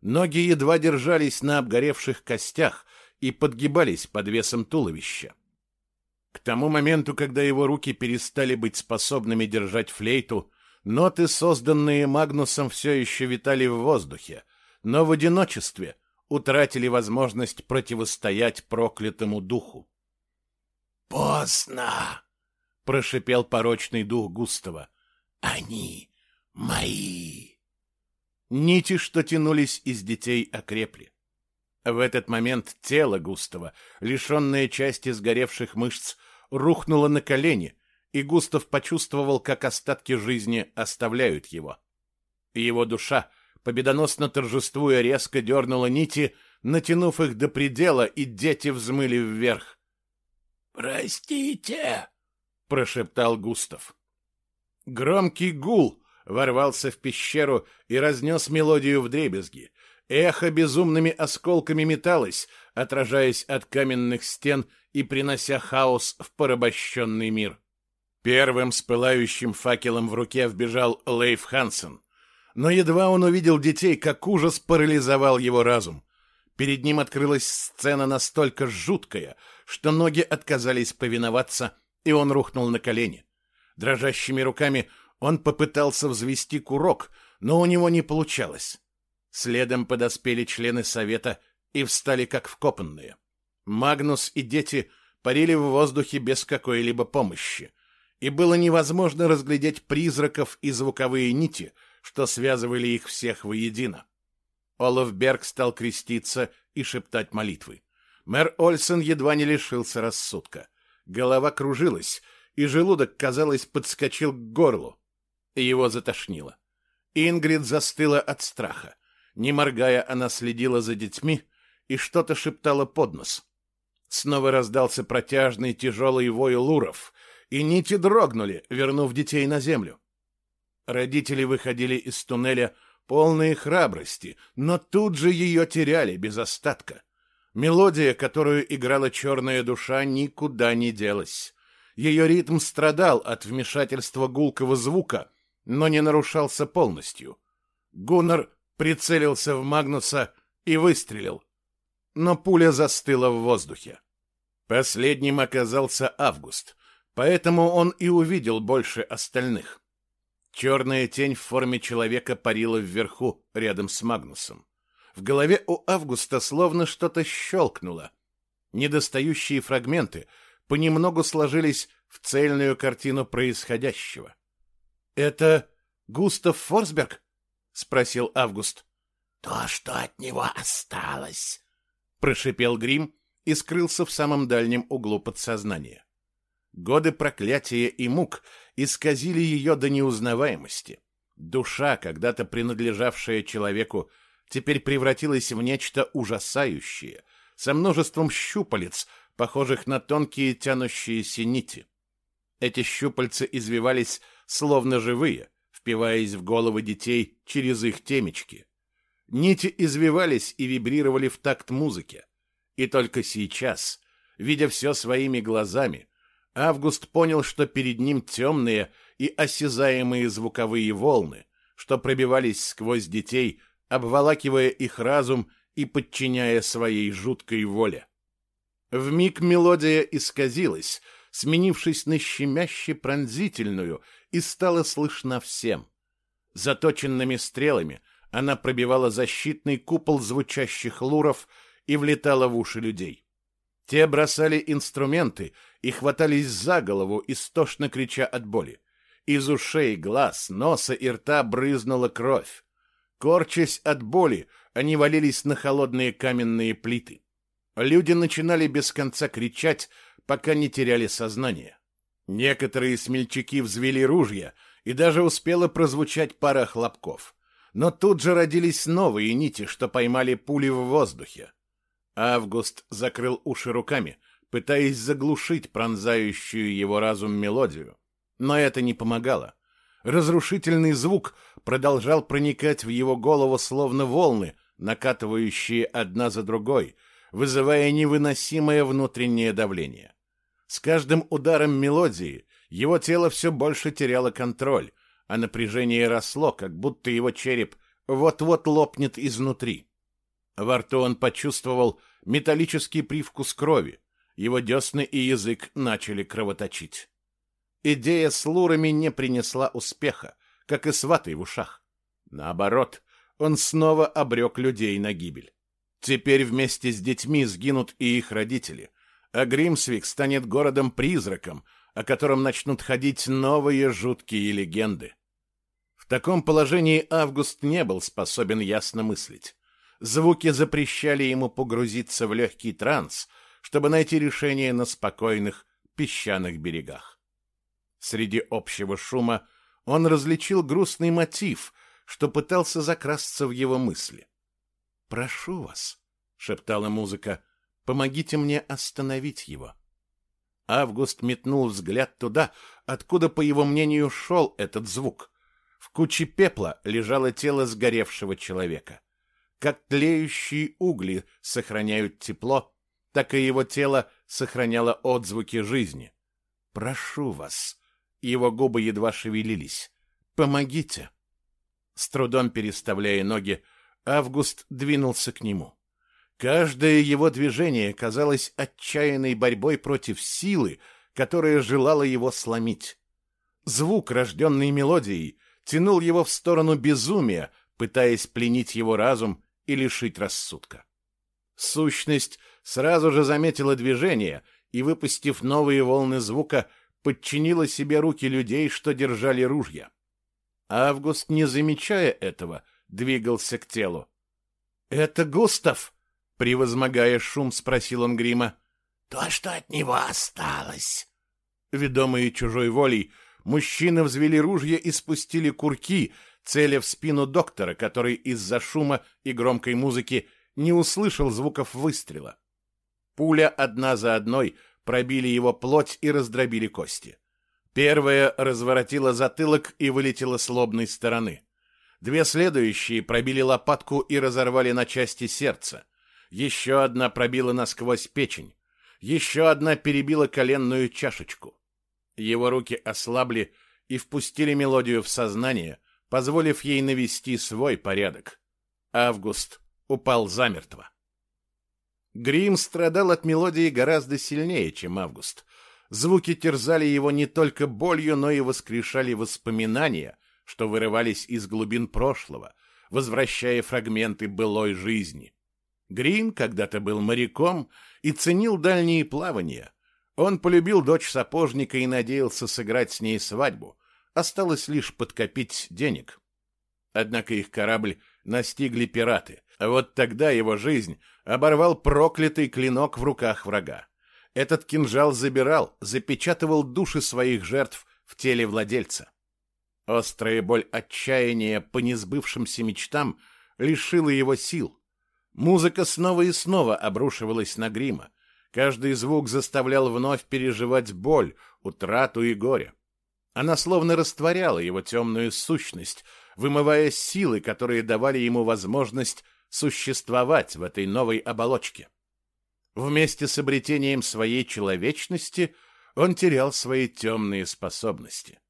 Ноги едва держались на обгоревших костях и подгибались под весом туловища. К тому моменту, когда его руки перестали быть способными держать флейту, ноты, созданные Магнусом, все еще витали в воздухе, но в одиночестве утратили возможность противостоять проклятому духу. «Поздно!» — прошипел порочный дух Густава. «Они мои!» Нити, что тянулись из детей, окрепли. В этот момент тело Густава, лишенное части сгоревших мышц, рухнуло на колени, и Густав почувствовал, как остатки жизни оставляют его. Его душа, победоносно торжествуя, резко дернула нити, натянув их до предела, и дети взмыли вверх. «Простите!» — прошептал Густав. Громкий гул ворвался в пещеру и разнес мелодию в дребезги. Эхо безумными осколками металось, отражаясь от каменных стен и принося хаос в порабощенный мир. Первым с пылающим факелом в руке вбежал Лейф Хансен. Но едва он увидел детей, как ужас парализовал его разум. Перед ним открылась сцена настолько жуткая, что ноги отказались повиноваться, и он рухнул на колени. Дрожащими руками он попытался взвести курок, но у него не получалось. Следом подоспели члены совета и встали как вкопанные. Магнус и дети парили в воздухе без какой-либо помощи, и было невозможно разглядеть призраков и звуковые нити, что связывали их всех воедино. Олаф Берг стал креститься и шептать молитвы. Мэр Ольсен едва не лишился рассудка. Голова кружилась, и желудок, казалось, подскочил к горлу. Его затошнило. Ингрид застыла от страха. Не моргая, она следила за детьми и что-то шептала под нос. Снова раздался протяжный тяжелый вой луров, и нити дрогнули, вернув детей на землю. Родители выходили из туннеля полные храбрости, но тут же ее теряли без остатка. Мелодия, которую играла черная душа, никуда не делась. Ее ритм страдал от вмешательства гулкого звука, но не нарушался полностью. Гуннар прицелился в Магнуса и выстрелил. Но пуля застыла в воздухе. Последним оказался Август, поэтому он и увидел больше остальных. Черная тень в форме человека парила вверху, рядом с Магнусом. В голове у Августа словно что-то щелкнуло. Недостающие фрагменты понемногу сложились в цельную картину происходящего. «Это Густав Форсберг?» — спросил Август. «То, что от него осталось», — прошипел Грим и скрылся в самом дальнем углу подсознания. Годы проклятия и мук исказили ее до неузнаваемости. Душа, когда-то принадлежавшая человеку, теперь превратилась в нечто ужасающее, со множеством щупалец, похожих на тонкие тянущиеся нити. Эти щупальца извивались словно живые, впиваясь в головы детей через их темечки. Нити извивались и вибрировали в такт музыке. И только сейчас, видя все своими глазами, Август понял, что перед ним темные и осязаемые звуковые волны, что пробивались сквозь детей, обволакивая их разум и подчиняя своей жуткой воле. В миг мелодия исказилась, сменившись на щемяще пронзительную и стала слышна всем. Заточенными стрелами она пробивала защитный купол звучащих луров и влетала в уши людей. Те бросали инструменты и хватались за голову, истошно крича от боли. Из ушей, глаз, носа и рта брызнула кровь. Корчась от боли, они валились на холодные каменные плиты. Люди начинали без конца кричать, пока не теряли сознание. Некоторые смельчаки взвели ружья, и даже успела прозвучать пара хлопков. Но тут же родились новые нити, что поймали пули в воздухе. Август закрыл уши руками, пытаясь заглушить пронзающую его разум мелодию. Но это не помогало. Разрушительный звук продолжал проникать в его голову словно волны, накатывающие одна за другой, вызывая невыносимое внутреннее давление. С каждым ударом мелодии его тело все больше теряло контроль, а напряжение росло, как будто его череп вот-вот лопнет изнутри. Во рту он почувствовал металлический привкус крови, его десны и язык начали кровоточить. Идея с лурами не принесла успеха, как и с ватой в ушах. Наоборот, он снова обрек людей на гибель. Теперь вместе с детьми сгинут и их родители, а Гримсвик станет городом-призраком, о котором начнут ходить новые жуткие легенды. В таком положении Август не был способен ясно мыслить. Звуки запрещали ему погрузиться в легкий транс, чтобы найти решение на спокойных песчаных берегах. Среди общего шума он различил грустный мотив, что пытался закрасться в его мысли. «Прошу вас», — шептала музыка, — «помогите мне остановить его». Август метнул взгляд туда, откуда, по его мнению, шел этот звук. В куче пепла лежало тело сгоревшего человека. Как тлеющие угли сохраняют тепло, так и его тело сохраняло отзвуки жизни. «Прошу вас», его губы едва шевелились. «Помогите!» С трудом переставляя ноги, Август двинулся к нему. Каждое его движение казалось отчаянной борьбой против силы, которая желала его сломить. Звук, рожденный мелодией, тянул его в сторону безумия, пытаясь пленить его разум и лишить рассудка. Сущность сразу же заметила движение и, выпустив новые волны звука, подчинила себе руки людей, что держали ружья. Август, не замечая этого, двигался к телу. «Это Густав?» — превозмогая шум, спросил он Грима. «То, что от него осталось». Ведомые чужой волей, мужчины взвели ружья и спустили курки, целя в спину доктора, который из-за шума и громкой музыки не услышал звуков выстрела. Пуля одна за одной — пробили его плоть и раздробили кости. Первая разворотила затылок и вылетела с лобной стороны. Две следующие пробили лопатку и разорвали на части сердце. Еще одна пробила насквозь печень. Еще одна перебила коленную чашечку. Его руки ослабли и впустили мелодию в сознание, позволив ей навести свой порядок. Август упал замертво. Грим страдал от мелодии гораздо сильнее, чем Август. Звуки терзали его не только болью, но и воскрешали воспоминания, что вырывались из глубин прошлого, возвращая фрагменты былой жизни. Грим когда-то был моряком и ценил дальние плавания. Он полюбил дочь сапожника и надеялся сыграть с ней свадьбу. Осталось лишь подкопить денег. Однако их корабль настигли пираты, вот тогда его жизнь оборвал проклятый клинок в руках врага. Этот кинжал забирал, запечатывал души своих жертв в теле владельца. Острая боль отчаяния по несбывшимся мечтам лишила его сил. Музыка снова и снова обрушивалась на грима. Каждый звук заставлял вновь переживать боль, утрату и горе. Она словно растворяла его темную сущность, вымывая силы, которые давали ему возможность существовать в этой новой оболочке. Вместе с обретением своей человечности он терял свои темные способности.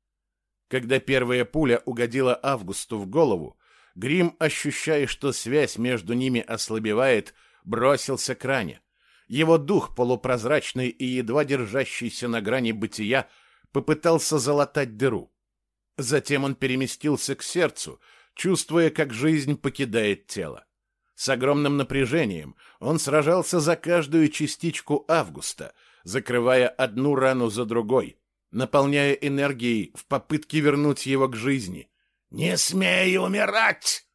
Когда первая пуля угодила Августу в голову, Грим, ощущая, что связь между ними ослабевает, бросился к ране. Его дух, полупрозрачный и едва держащийся на грани бытия, попытался залатать дыру. Затем он переместился к сердцу, чувствуя, как жизнь покидает тело. С огромным напряжением он сражался за каждую частичку Августа, закрывая одну рану за другой, наполняя энергией в попытке вернуть его к жизни. «Не смей умирать!»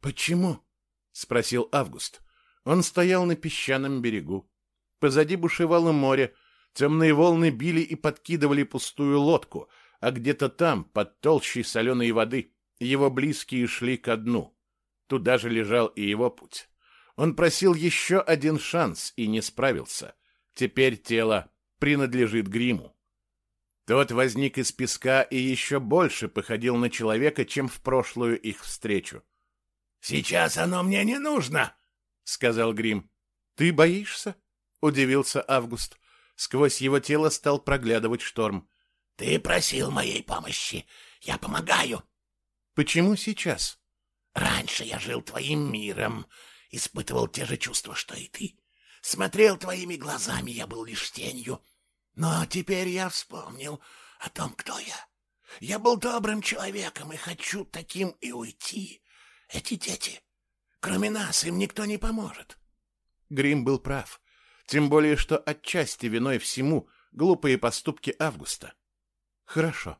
«Почему?» — спросил Август. Он стоял на песчаном берегу. Позади бушевало море, темные волны били и подкидывали пустую лодку, а где-то там, под толщей соленой воды, его близкие шли ко дну. Туда же лежал и его путь. Он просил еще один шанс и не справился. Теперь тело принадлежит гриму. Тот возник из песка и еще больше походил на человека, чем в прошлую их встречу. «Сейчас оно мне не нужно», — сказал Грим. «Ты боишься?» — удивился Август. Сквозь его тело стал проглядывать шторм. «Ты просил моей помощи. Я помогаю». «Почему сейчас?» «Раньше я жил твоим миром, испытывал те же чувства, что и ты. Смотрел твоими глазами, я был лишь тенью. Но теперь я вспомнил о том, кто я. Я был добрым человеком и хочу таким и уйти. Эти дети, кроме нас, им никто не поможет. Грим был прав. Тем более, что отчасти виной всему глупые поступки Августа. Хорошо.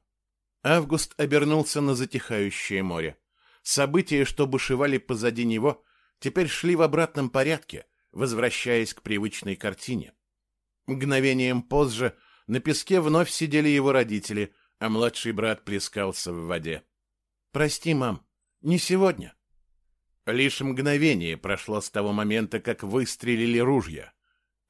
Август обернулся на затихающее море. События, что бушевали позади него, теперь шли в обратном порядке, возвращаясь к привычной картине. Мгновением позже на песке вновь сидели его родители, а младший брат плескался в воде. «Прости, мам, не сегодня». Лишь мгновение прошло с того момента, как выстрелили ружья.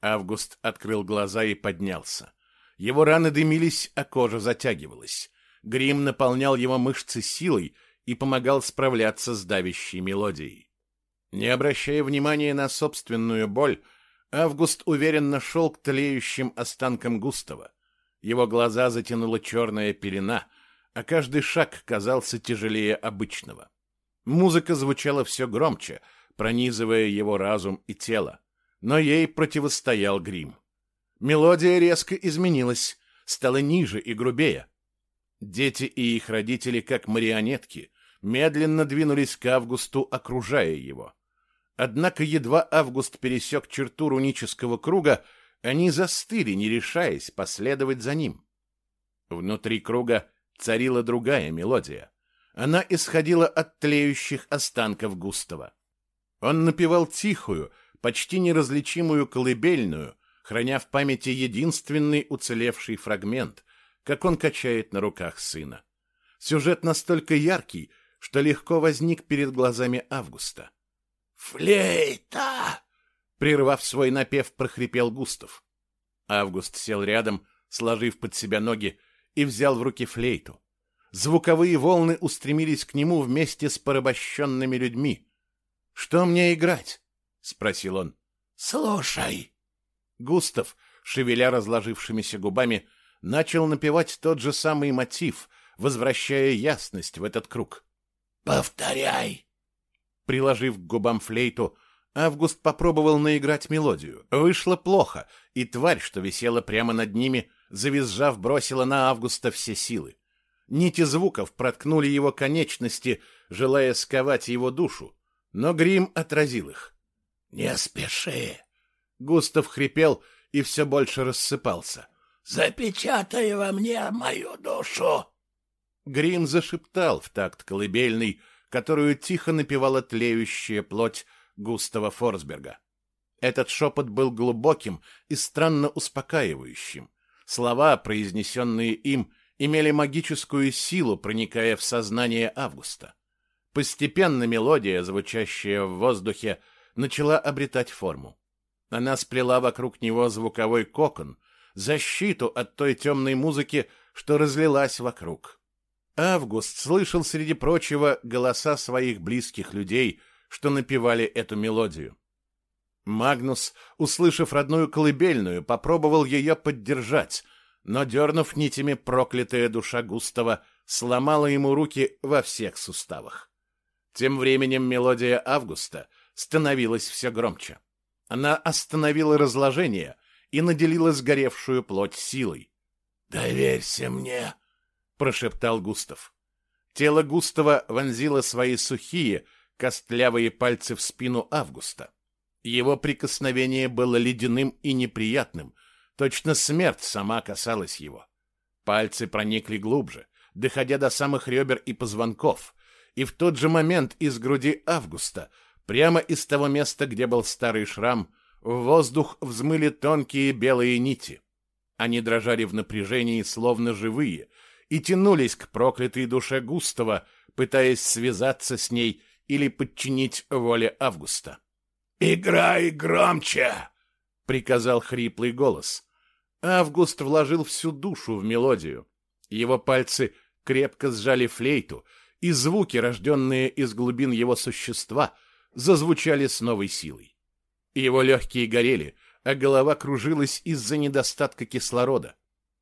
Август открыл глаза и поднялся. Его раны дымились, а кожа затягивалась. Грим наполнял его мышцы силой и помогал справляться с давящей мелодией. Не обращая внимания на собственную боль, Август уверенно шел к тлеющим останкам Густава. Его глаза затянула черная пелена, а каждый шаг казался тяжелее обычного. Музыка звучала все громче, пронизывая его разум и тело, но ей противостоял грим. Мелодия резко изменилась, стала ниже и грубее. Дети и их родители, как марионетки, медленно двинулись к Августу, окружая его. Однако едва Август пересек черту рунического круга, они застыли, не решаясь последовать за ним. Внутри круга царила другая мелодия. Она исходила от тлеющих останков Густава. Он напевал тихую, почти неразличимую колыбельную, храня в памяти единственный уцелевший фрагмент, как он качает на руках сына. Сюжет настолько яркий, что легко возник перед глазами Августа. «Флейта!» Прервав свой напев, прохрипел Густав. Август сел рядом, сложив под себя ноги, и взял в руки флейту. Звуковые волны устремились к нему вместе с порабощенными людьми. «Что мне играть?» — спросил он. «Слушай!» Густав, шевеля разложившимися губами, начал напевать тот же самый мотив, возвращая ясность в этот круг. «Повторяй!» Приложив к губам флейту, Август попробовал наиграть мелодию. Вышло плохо, и тварь, что висела прямо над ними, завизжав, бросила на Августа все силы. Нити звуков проткнули его конечности, желая сковать его душу, но грим отразил их. «Не спеши!» Густав хрипел и все больше рассыпался. «Запечатай во мне мою душу!» Грим зашептал в такт колыбельный, которую тихо напевала тлеющая плоть Густава Форсберга. Этот шепот был глубоким и странно успокаивающим. Слова, произнесенные им, имели магическую силу, проникая в сознание Августа. Постепенно мелодия, звучащая в воздухе, начала обретать форму. Она сплела вокруг него звуковой кокон, защиту от той темной музыки, что разлилась вокруг. Август слышал среди прочего голоса своих близких людей, что напевали эту мелодию. Магнус, услышав родную колыбельную, попробовал ее поддержать, но, дернув нитями, проклятая душа Густава сломала ему руки во всех суставах. Тем временем мелодия Августа становилась все громче. Она остановила разложение и наделила сгоревшую плоть силой. «Доверься мне», прошептал Густав. Тело Густава вонзило свои сухие, костлявые пальцы в спину Августа. Его прикосновение было ледяным и неприятным, точно смерть сама касалась его. Пальцы проникли глубже, доходя до самых ребер и позвонков, и в тот же момент из груди Августа, прямо из того места, где был старый шрам, в воздух взмыли тонкие белые нити. Они дрожали в напряжении, словно живые, и тянулись к проклятой душе Густава, пытаясь связаться с ней или подчинить воле Августа. «Играй громче!» — приказал хриплый голос. Август вложил всю душу в мелодию. Его пальцы крепко сжали флейту, и звуки, рожденные из глубин его существа, зазвучали с новой силой. Его легкие горели, а голова кружилась из-за недостатка кислорода.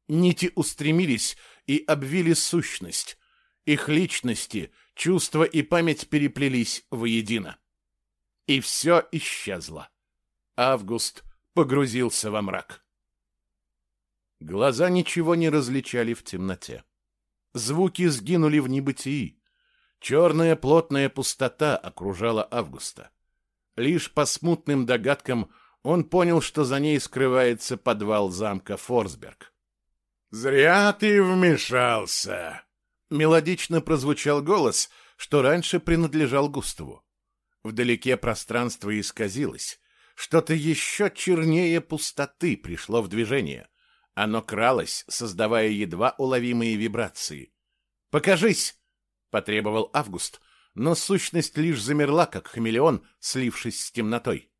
Нити устремились и обвили сущность. Их личности, чувства и память переплелись воедино. И все исчезло. Август погрузился во мрак. Глаза ничего не различали в темноте. Звуки сгинули в небытии. Черная плотная пустота окружала Августа. Лишь по смутным догадкам он понял, что за ней скрывается подвал замка Форсберг. «Зря ты вмешался!» Мелодично прозвучал голос, что раньше принадлежал Густаву. Вдалеке пространство исказилось. Что-то еще чернее пустоты пришло в движение. Оно кралось, создавая едва уловимые вибрации. «Покажись!» — потребовал Август, но сущность лишь замерла, как хамелеон, слившись с темнотой.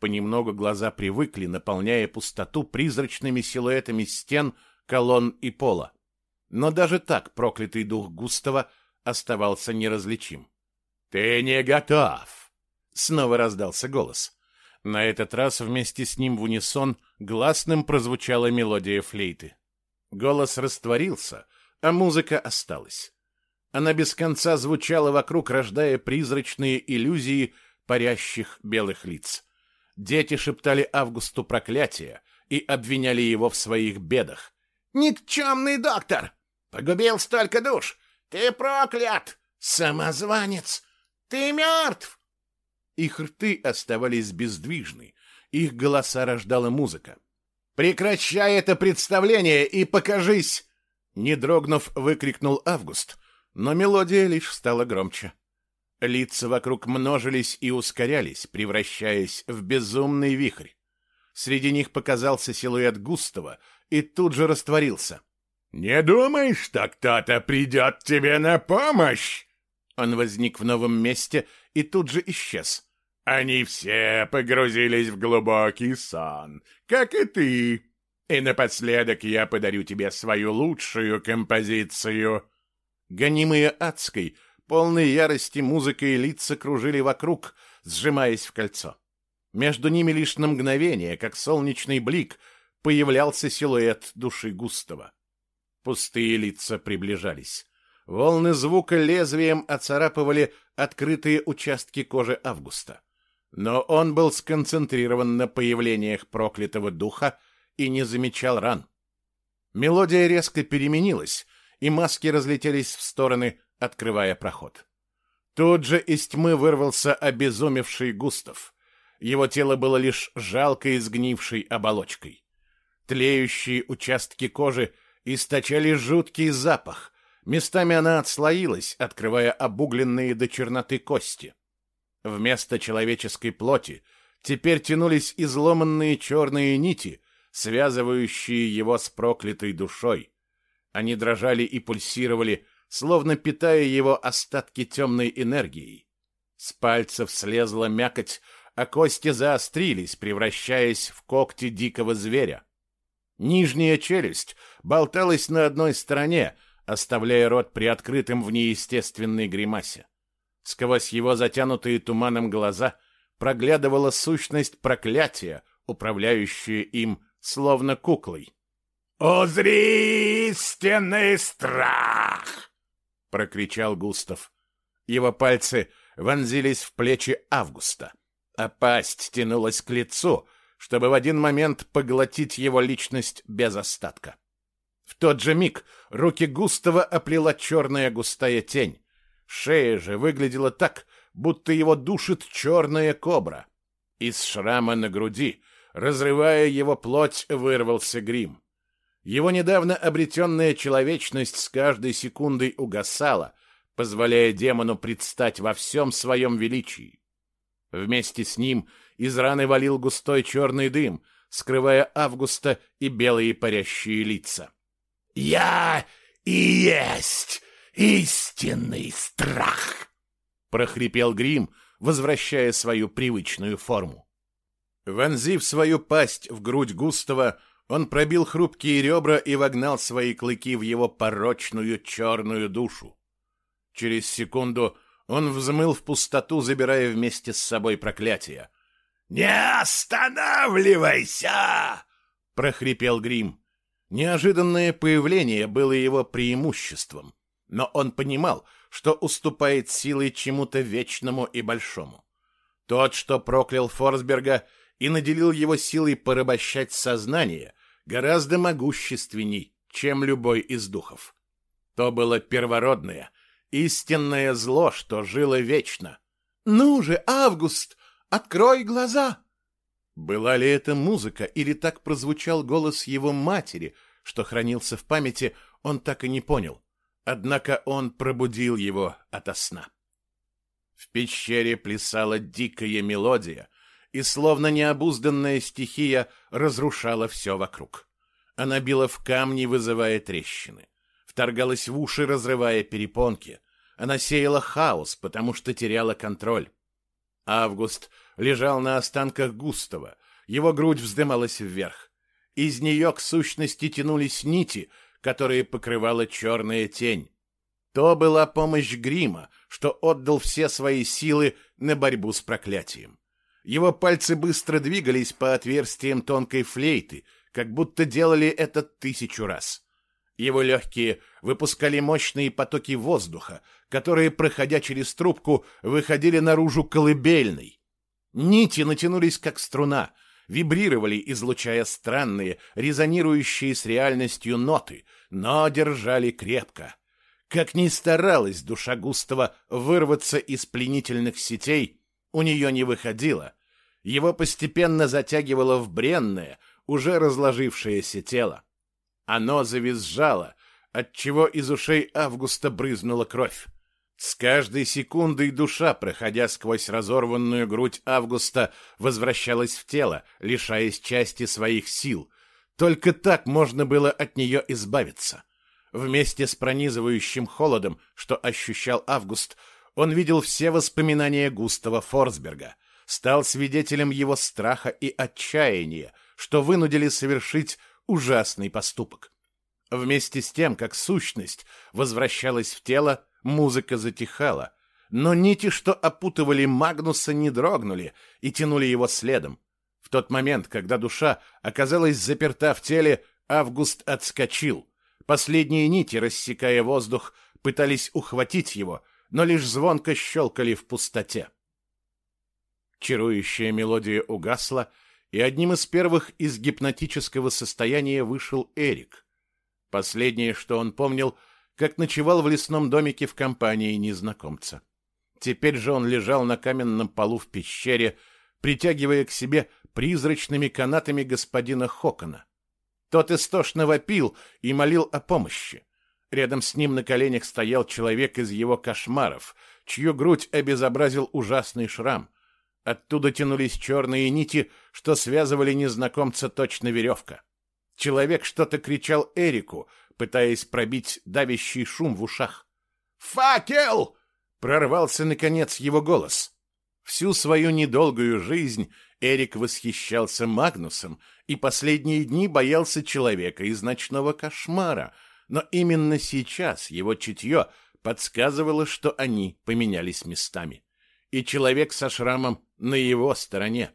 Понемногу глаза привыкли, наполняя пустоту призрачными силуэтами стен, колонн и пола. Но даже так проклятый дух Густава оставался неразличим. «Ты не готов!» — снова раздался голос. На этот раз вместе с ним в унисон гласным прозвучала мелодия флейты. Голос растворился, а музыка осталась. Она без конца звучала вокруг, рождая призрачные иллюзии парящих белых лиц. Дети шептали Августу проклятия и обвиняли его в своих бедах. «Никчемный доктор! Погубил столько душ! Ты проклят! Самозванец! Ты мертв!» Их рты оставались бездвижны, их голоса рождала музыка. «Прекращай это представление и покажись!» Не дрогнув, выкрикнул Август, но мелодия лишь стала громче. Лица вокруг множились и ускорялись, превращаясь в безумный вихрь. Среди них показался силуэт Густава и тут же растворился. «Не думай, что кто-то придет тебе на помощь!» Он возник в новом месте и тут же исчез. Они все погрузились в глубокий сон, как и ты. И напоследок я подарю тебе свою лучшую композицию. Гонимые адской, полные ярости музыкой лица кружили вокруг, сжимаясь в кольцо. Между ними лишь на мгновение, как солнечный блик, появлялся силуэт души Густава. Пустые лица приближались. Волны звука лезвием оцарапывали открытые участки кожи Августа. Но он был сконцентрирован на появлениях проклятого духа и не замечал ран. Мелодия резко переменилась, и маски разлетелись в стороны, открывая проход. Тут же из тьмы вырвался обезумевший Густав. Его тело было лишь жалкой сгнившей оболочкой. Тлеющие участки кожи источали жуткий запах, Местами она отслоилась, открывая обугленные до черноты кости. Вместо человеческой плоти теперь тянулись изломанные черные нити, связывающие его с проклятой душой. Они дрожали и пульсировали, словно питая его остатки темной энергией. С пальцев слезла мякоть, а кости заострились, превращаясь в когти дикого зверя. Нижняя челюсть болталась на одной стороне, оставляя рот приоткрытым в неестественной гримасе. Сквозь его затянутые туманом глаза проглядывала сущность проклятия, управляющая им словно куклой. «Узри истинный страх!» — прокричал Густав. Его пальцы вонзились в плечи Августа, а пасть тянулась к лицу, чтобы в один момент поглотить его личность без остатка. В тот же миг руки Густава оплела черная густая тень. Шея же выглядела так, будто его душит черная кобра. Из шрама на груди, разрывая его плоть, вырвался грим. Его недавно обретенная человечность с каждой секундой угасала, позволяя демону предстать во всем своем величии. Вместе с ним из раны валил густой черный дым, скрывая Августа и белые парящие лица. «Я и есть истинный страх!» — прохрипел Грим, возвращая свою привычную форму. Вонзив свою пасть в грудь Густава, он пробил хрупкие ребра и вогнал свои клыки в его порочную черную душу. Через секунду он взмыл в пустоту, забирая вместе с собой проклятие. «Не останавливайся!» — прохрипел Грим. Неожиданное появление было его преимуществом, но он понимал, что уступает силой чему-то вечному и большому. Тот, что проклял Форсберга и наделил его силой порабощать сознание, гораздо могущественней, чем любой из духов. То было первородное, истинное зло, что жило вечно. «Ну же, Август, открой глаза!» Была ли это музыка, или так прозвучал голос его матери, что хранился в памяти, он так и не понял. Однако он пробудил его ото сна. В пещере плясала дикая мелодия, и словно необузданная стихия разрушала все вокруг. Она била в камни, вызывая трещины. Вторгалась в уши, разрывая перепонки. Она сеяла хаос, потому что теряла контроль. Август лежал на останках Густава. Его грудь вздымалась вверх. Из нее к сущности тянулись нити, которые покрывала черная тень. То была помощь Грима, что отдал все свои силы на борьбу с проклятием. Его пальцы быстро двигались по отверстиям тонкой флейты, как будто делали это тысячу раз. Его легкие выпускали мощные потоки воздуха, которые, проходя через трубку, выходили наружу колыбельной. Нити натянулись, как струна, вибрировали, излучая странные, резонирующие с реальностью ноты, но держали крепко. Как ни старалась душа Густава вырваться из пленительных сетей, у нее не выходило. Его постепенно затягивало в бренное, уже разложившееся тело. Оно завизжало, отчего из ушей Августа брызнула кровь. С каждой секундой душа, проходя сквозь разорванную грудь Августа, возвращалась в тело, лишаясь части своих сил. Только так можно было от нее избавиться. Вместе с пронизывающим холодом, что ощущал Август, он видел все воспоминания Густава Форсберга, стал свидетелем его страха и отчаяния, что вынудили совершить ужасный поступок. Вместе с тем, как сущность возвращалась в тело, музыка затихала, но нити, что опутывали Магнуса, не дрогнули и тянули его следом. В тот момент, когда душа оказалась заперта в теле, Август отскочил. Последние нити, рассекая воздух, пытались ухватить его, но лишь звонко щелкали в пустоте. Чарующая мелодия угасла, и одним из первых из гипнотического состояния вышел Эрик. Последнее, что он помнил, как ночевал в лесном домике в компании незнакомца. Теперь же он лежал на каменном полу в пещере, притягивая к себе призрачными канатами господина Хокона. Тот истошно вопил и молил о помощи. Рядом с ним на коленях стоял человек из его кошмаров, чью грудь обезобразил ужасный шрам. Оттуда тянулись черные нити, что связывали незнакомца точно веревка. Человек что-то кричал Эрику, пытаясь пробить давящий шум в ушах. «Факел!» — прорвался, наконец, его голос. Всю свою недолгую жизнь Эрик восхищался Магнусом и последние дни боялся человека из ночного кошмара, но именно сейчас его чутье подсказывало, что они поменялись местами и человек со шрамом на его стороне.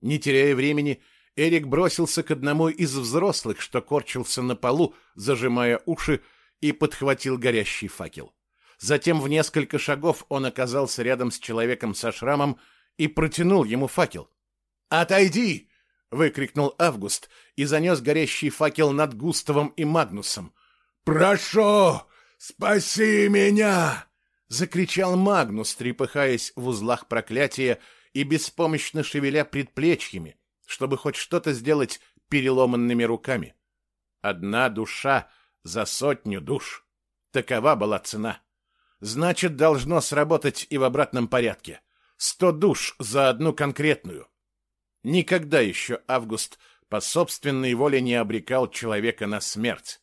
Не теряя времени, Эрик бросился к одному из взрослых, что корчился на полу, зажимая уши, и подхватил горящий факел. Затем в несколько шагов он оказался рядом с человеком со шрамом и протянул ему факел. «Отойди! — выкрикнул Август и занес горящий факел над Густавом и Магнусом. «Прошу, спаси меня!» — закричал Магнус, трепыхаясь в узлах проклятия и беспомощно шевеля предплечьями, чтобы хоть что-то сделать переломанными руками. Одна душа за сотню душ. Такова была цена. Значит, должно сработать и в обратном порядке. Сто душ за одну конкретную. Никогда еще Август по собственной воле не обрекал человека на смерть.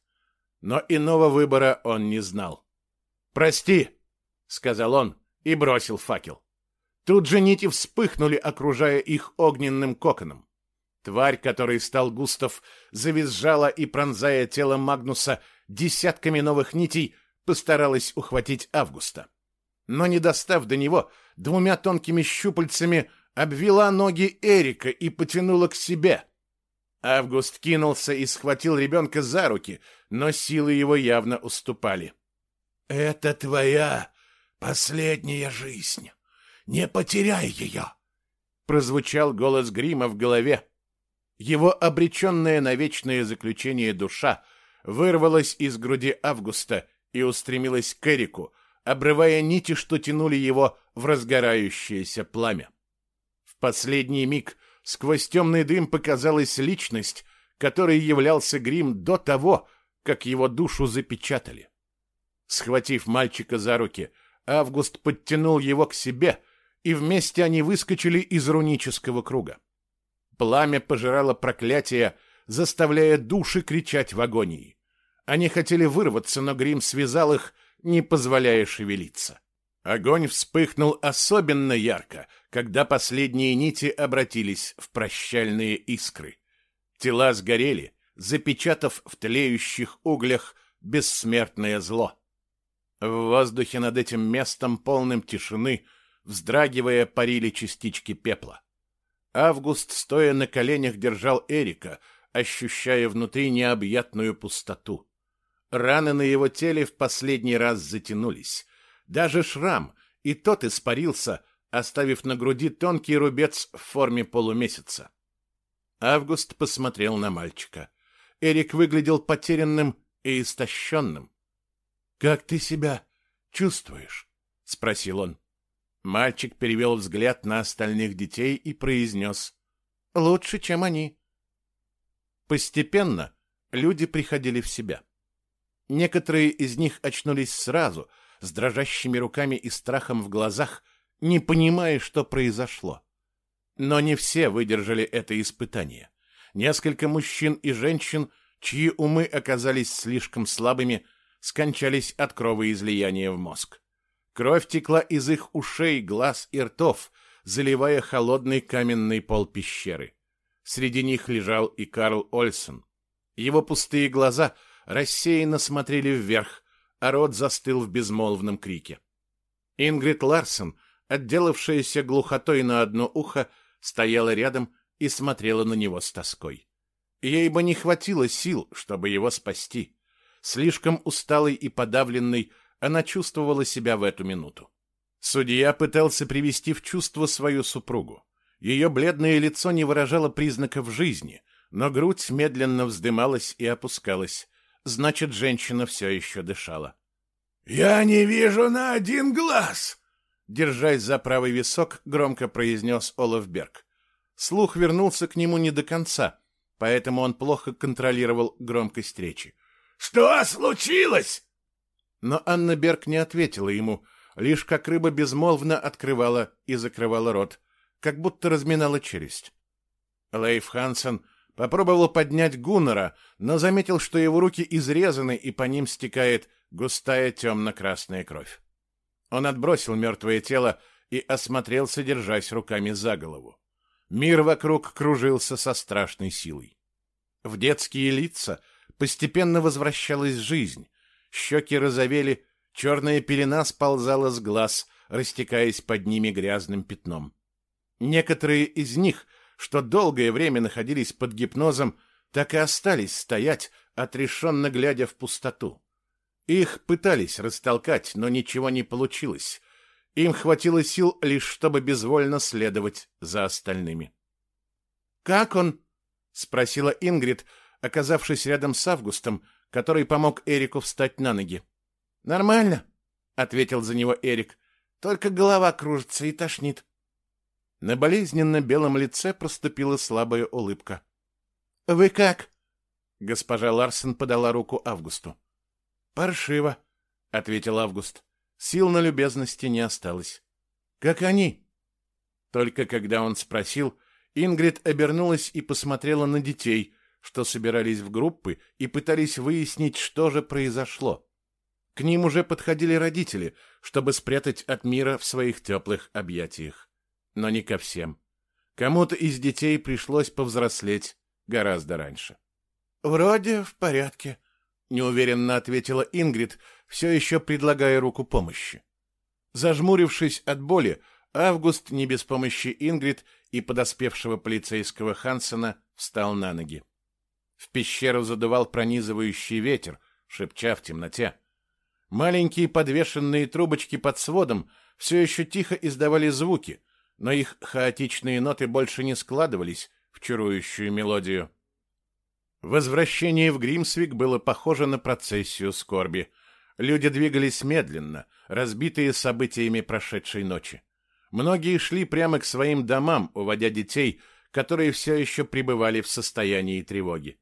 Но иного выбора он не знал. «Прости!» — сказал он и бросил факел. Тут же нити вспыхнули, окружая их огненным коконом. Тварь, которой стал Густав, завизжала и, пронзая тело Магнуса десятками новых нитей, постаралась ухватить Августа. Но, не достав до него, двумя тонкими щупальцами обвела ноги Эрика и потянула к себе. Август кинулся и схватил ребенка за руки, но силы его явно уступали. «Это твоя последняя жизнь. Не потеряй ее!» Прозвучал голос Грима в голове. Его обреченная на вечное заключение душа вырвалась из груди Августа и устремилась к Эрику, обрывая нити, что тянули его в разгорающееся пламя. В последний миг сквозь темный дым показалась личность, которой являлся Грим до того, как его душу запечатали. Схватив мальчика за руки, Август подтянул его к себе, и вместе они выскочили из рунического круга. Пламя пожирало проклятие, заставляя души кричать в агонии. Они хотели вырваться, но Грим связал их, не позволяя шевелиться. Огонь вспыхнул особенно ярко, когда последние нити обратились в прощальные искры. Тела сгорели, запечатав в тлеющих углях бессмертное зло. В воздухе над этим местом, полным тишины, вздрагивая, парили частички пепла. Август, стоя на коленях, держал Эрика, ощущая внутри необъятную пустоту. Раны на его теле в последний раз затянулись. Даже шрам, и тот испарился, оставив на груди тонкий рубец в форме полумесяца. Август посмотрел на мальчика. Эрик выглядел потерянным и истощенным. — Как ты себя чувствуешь? — спросил он. Мальчик перевел взгляд на остальных детей и произнес. — Лучше, чем они. Постепенно люди приходили в себя. Некоторые из них очнулись сразу, с дрожащими руками и страхом в глазах, не понимая, что произошло. Но не все выдержали это испытание. Несколько мужчин и женщин, чьи умы оказались слишком слабыми, скончались от кровоизлияния в мозг. Кровь текла из их ушей, глаз и ртов, заливая холодный каменный пол пещеры. Среди них лежал и Карл Ольсен. Его пустые глаза — рассеянно смотрели вверх, а рот застыл в безмолвном крике. Ингрид Ларсон, отделавшаяся глухотой на одно ухо, стояла рядом и смотрела на него с тоской. Ей бы не хватило сил, чтобы его спасти. Слишком усталой и подавленной она чувствовала себя в эту минуту. Судья пытался привести в чувство свою супругу. Ее бледное лицо не выражало признаков жизни, но грудь медленно вздымалась и опускалась, значит, женщина все еще дышала. «Я не вижу на один глаз!» Держась за правый висок, громко произнес Олаф Берг. Слух вернулся к нему не до конца, поэтому он плохо контролировал громкость речи. «Что случилось?» Но Анна Берг не ответила ему, лишь как рыба безмолвно открывала и закрывала рот, как будто разминала челюсть. Лейф Хансен Попробовал поднять Гуннера, но заметил, что его руки изрезаны, и по ним стекает густая темно-красная кровь. Он отбросил мертвое тело и осмотрелся, держась руками за голову. Мир вокруг кружился со страшной силой. В детские лица постепенно возвращалась жизнь. Щеки розовели, черная пелена сползала с глаз, растекаясь под ними грязным пятном. Некоторые из них — что долгое время находились под гипнозом, так и остались стоять, отрешенно глядя в пустоту. Их пытались растолкать, но ничего не получилось. Им хватило сил лишь, чтобы безвольно следовать за остальными. «Как он?» спросила Ингрид, оказавшись рядом с Августом, который помог Эрику встать на ноги. Нормально, ответил за него Эрик. Только голова кружится и тошнит. На болезненно белом лице проступила слабая улыбка. Вы как? Госпожа Ларсен подала руку Августу. Паршиво, ответил Август. Сил на любезности не осталось. Как они? Только когда он спросил, Ингрид обернулась и посмотрела на детей, что собирались в группы и пытались выяснить, что же произошло. К ним уже подходили родители, чтобы спрятать от мира в своих теплых объятиях. Но не ко всем. Кому-то из детей пришлось повзрослеть гораздо раньше. «Вроде в порядке», — неуверенно ответила Ингрид, все еще предлагая руку помощи. Зажмурившись от боли, Август, не без помощи Ингрид и подоспевшего полицейского Хансена, встал на ноги. В пещеру задувал пронизывающий ветер, шепча в темноте. Маленькие подвешенные трубочки под сводом все еще тихо издавали звуки, но их хаотичные ноты больше не складывались в чарующую мелодию. Возвращение в Гримсвик было похоже на процессию скорби. Люди двигались медленно, разбитые событиями прошедшей ночи. Многие шли прямо к своим домам, уводя детей, которые все еще пребывали в состоянии тревоги.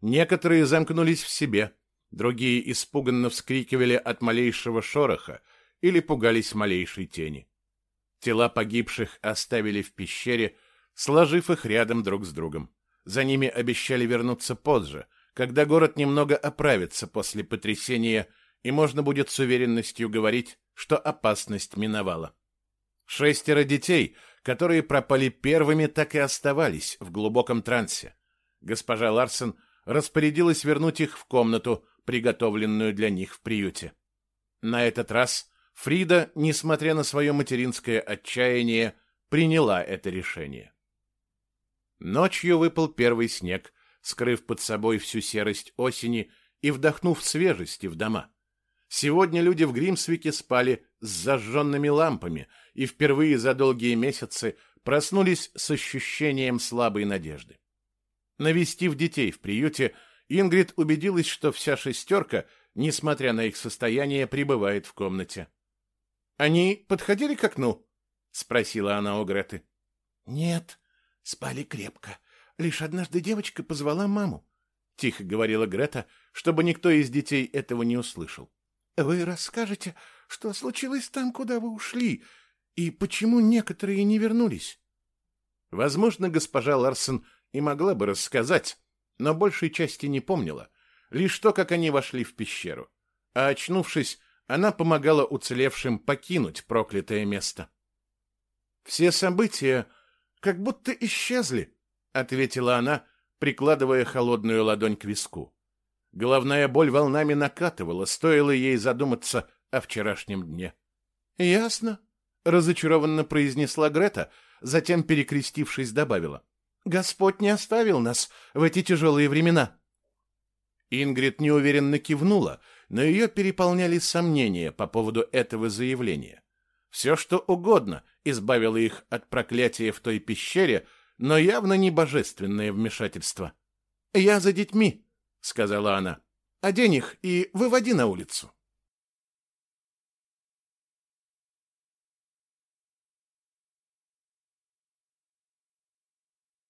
Некоторые замкнулись в себе, другие испуганно вскрикивали от малейшего шороха или пугались малейшей тени. Тела погибших оставили в пещере, сложив их рядом друг с другом. За ними обещали вернуться позже, когда город немного оправится после потрясения, и можно будет с уверенностью говорить, что опасность миновала. Шестеро детей, которые пропали первыми, так и оставались в глубоком трансе. Госпожа Ларсен распорядилась вернуть их в комнату, приготовленную для них в приюте. На этот раз Фрида, несмотря на свое материнское отчаяние, приняла это решение. Ночью выпал первый снег, скрыв под собой всю серость осени и вдохнув свежести в дома. Сегодня люди в Гримсвике спали с зажженными лампами и впервые за долгие месяцы проснулись с ощущением слабой надежды. Навестив детей в приюте, Ингрид убедилась, что вся шестерка, несмотря на их состояние, пребывает в комнате. «Они подходили к окну?» — спросила она у Греты. «Нет, спали крепко. Лишь однажды девочка позвала маму», — тихо говорила Грета, чтобы никто из детей этого не услышал. Вы расскажете, что случилось там, куда вы ушли, и почему некоторые не вернулись? Возможно, госпожа Ларсен и могла бы рассказать, но большей части не помнила, лишь то, как они вошли в пещеру. А очнувшись, она помогала уцелевшим покинуть проклятое место. Все события как будто исчезли, ответила она, прикладывая холодную ладонь к виску. Головная боль волнами накатывала, стоило ей задуматься о вчерашнем дне. «Ясно», — разочарованно произнесла Грета, затем, перекрестившись, добавила. «Господь не оставил нас в эти тяжелые времена». Ингрид неуверенно кивнула, но ее переполняли сомнения по поводу этого заявления. Все, что угодно, избавило их от проклятия в той пещере, но явно не божественное вмешательство. «Я за детьми», сказала она. Одень их и выводи на улицу.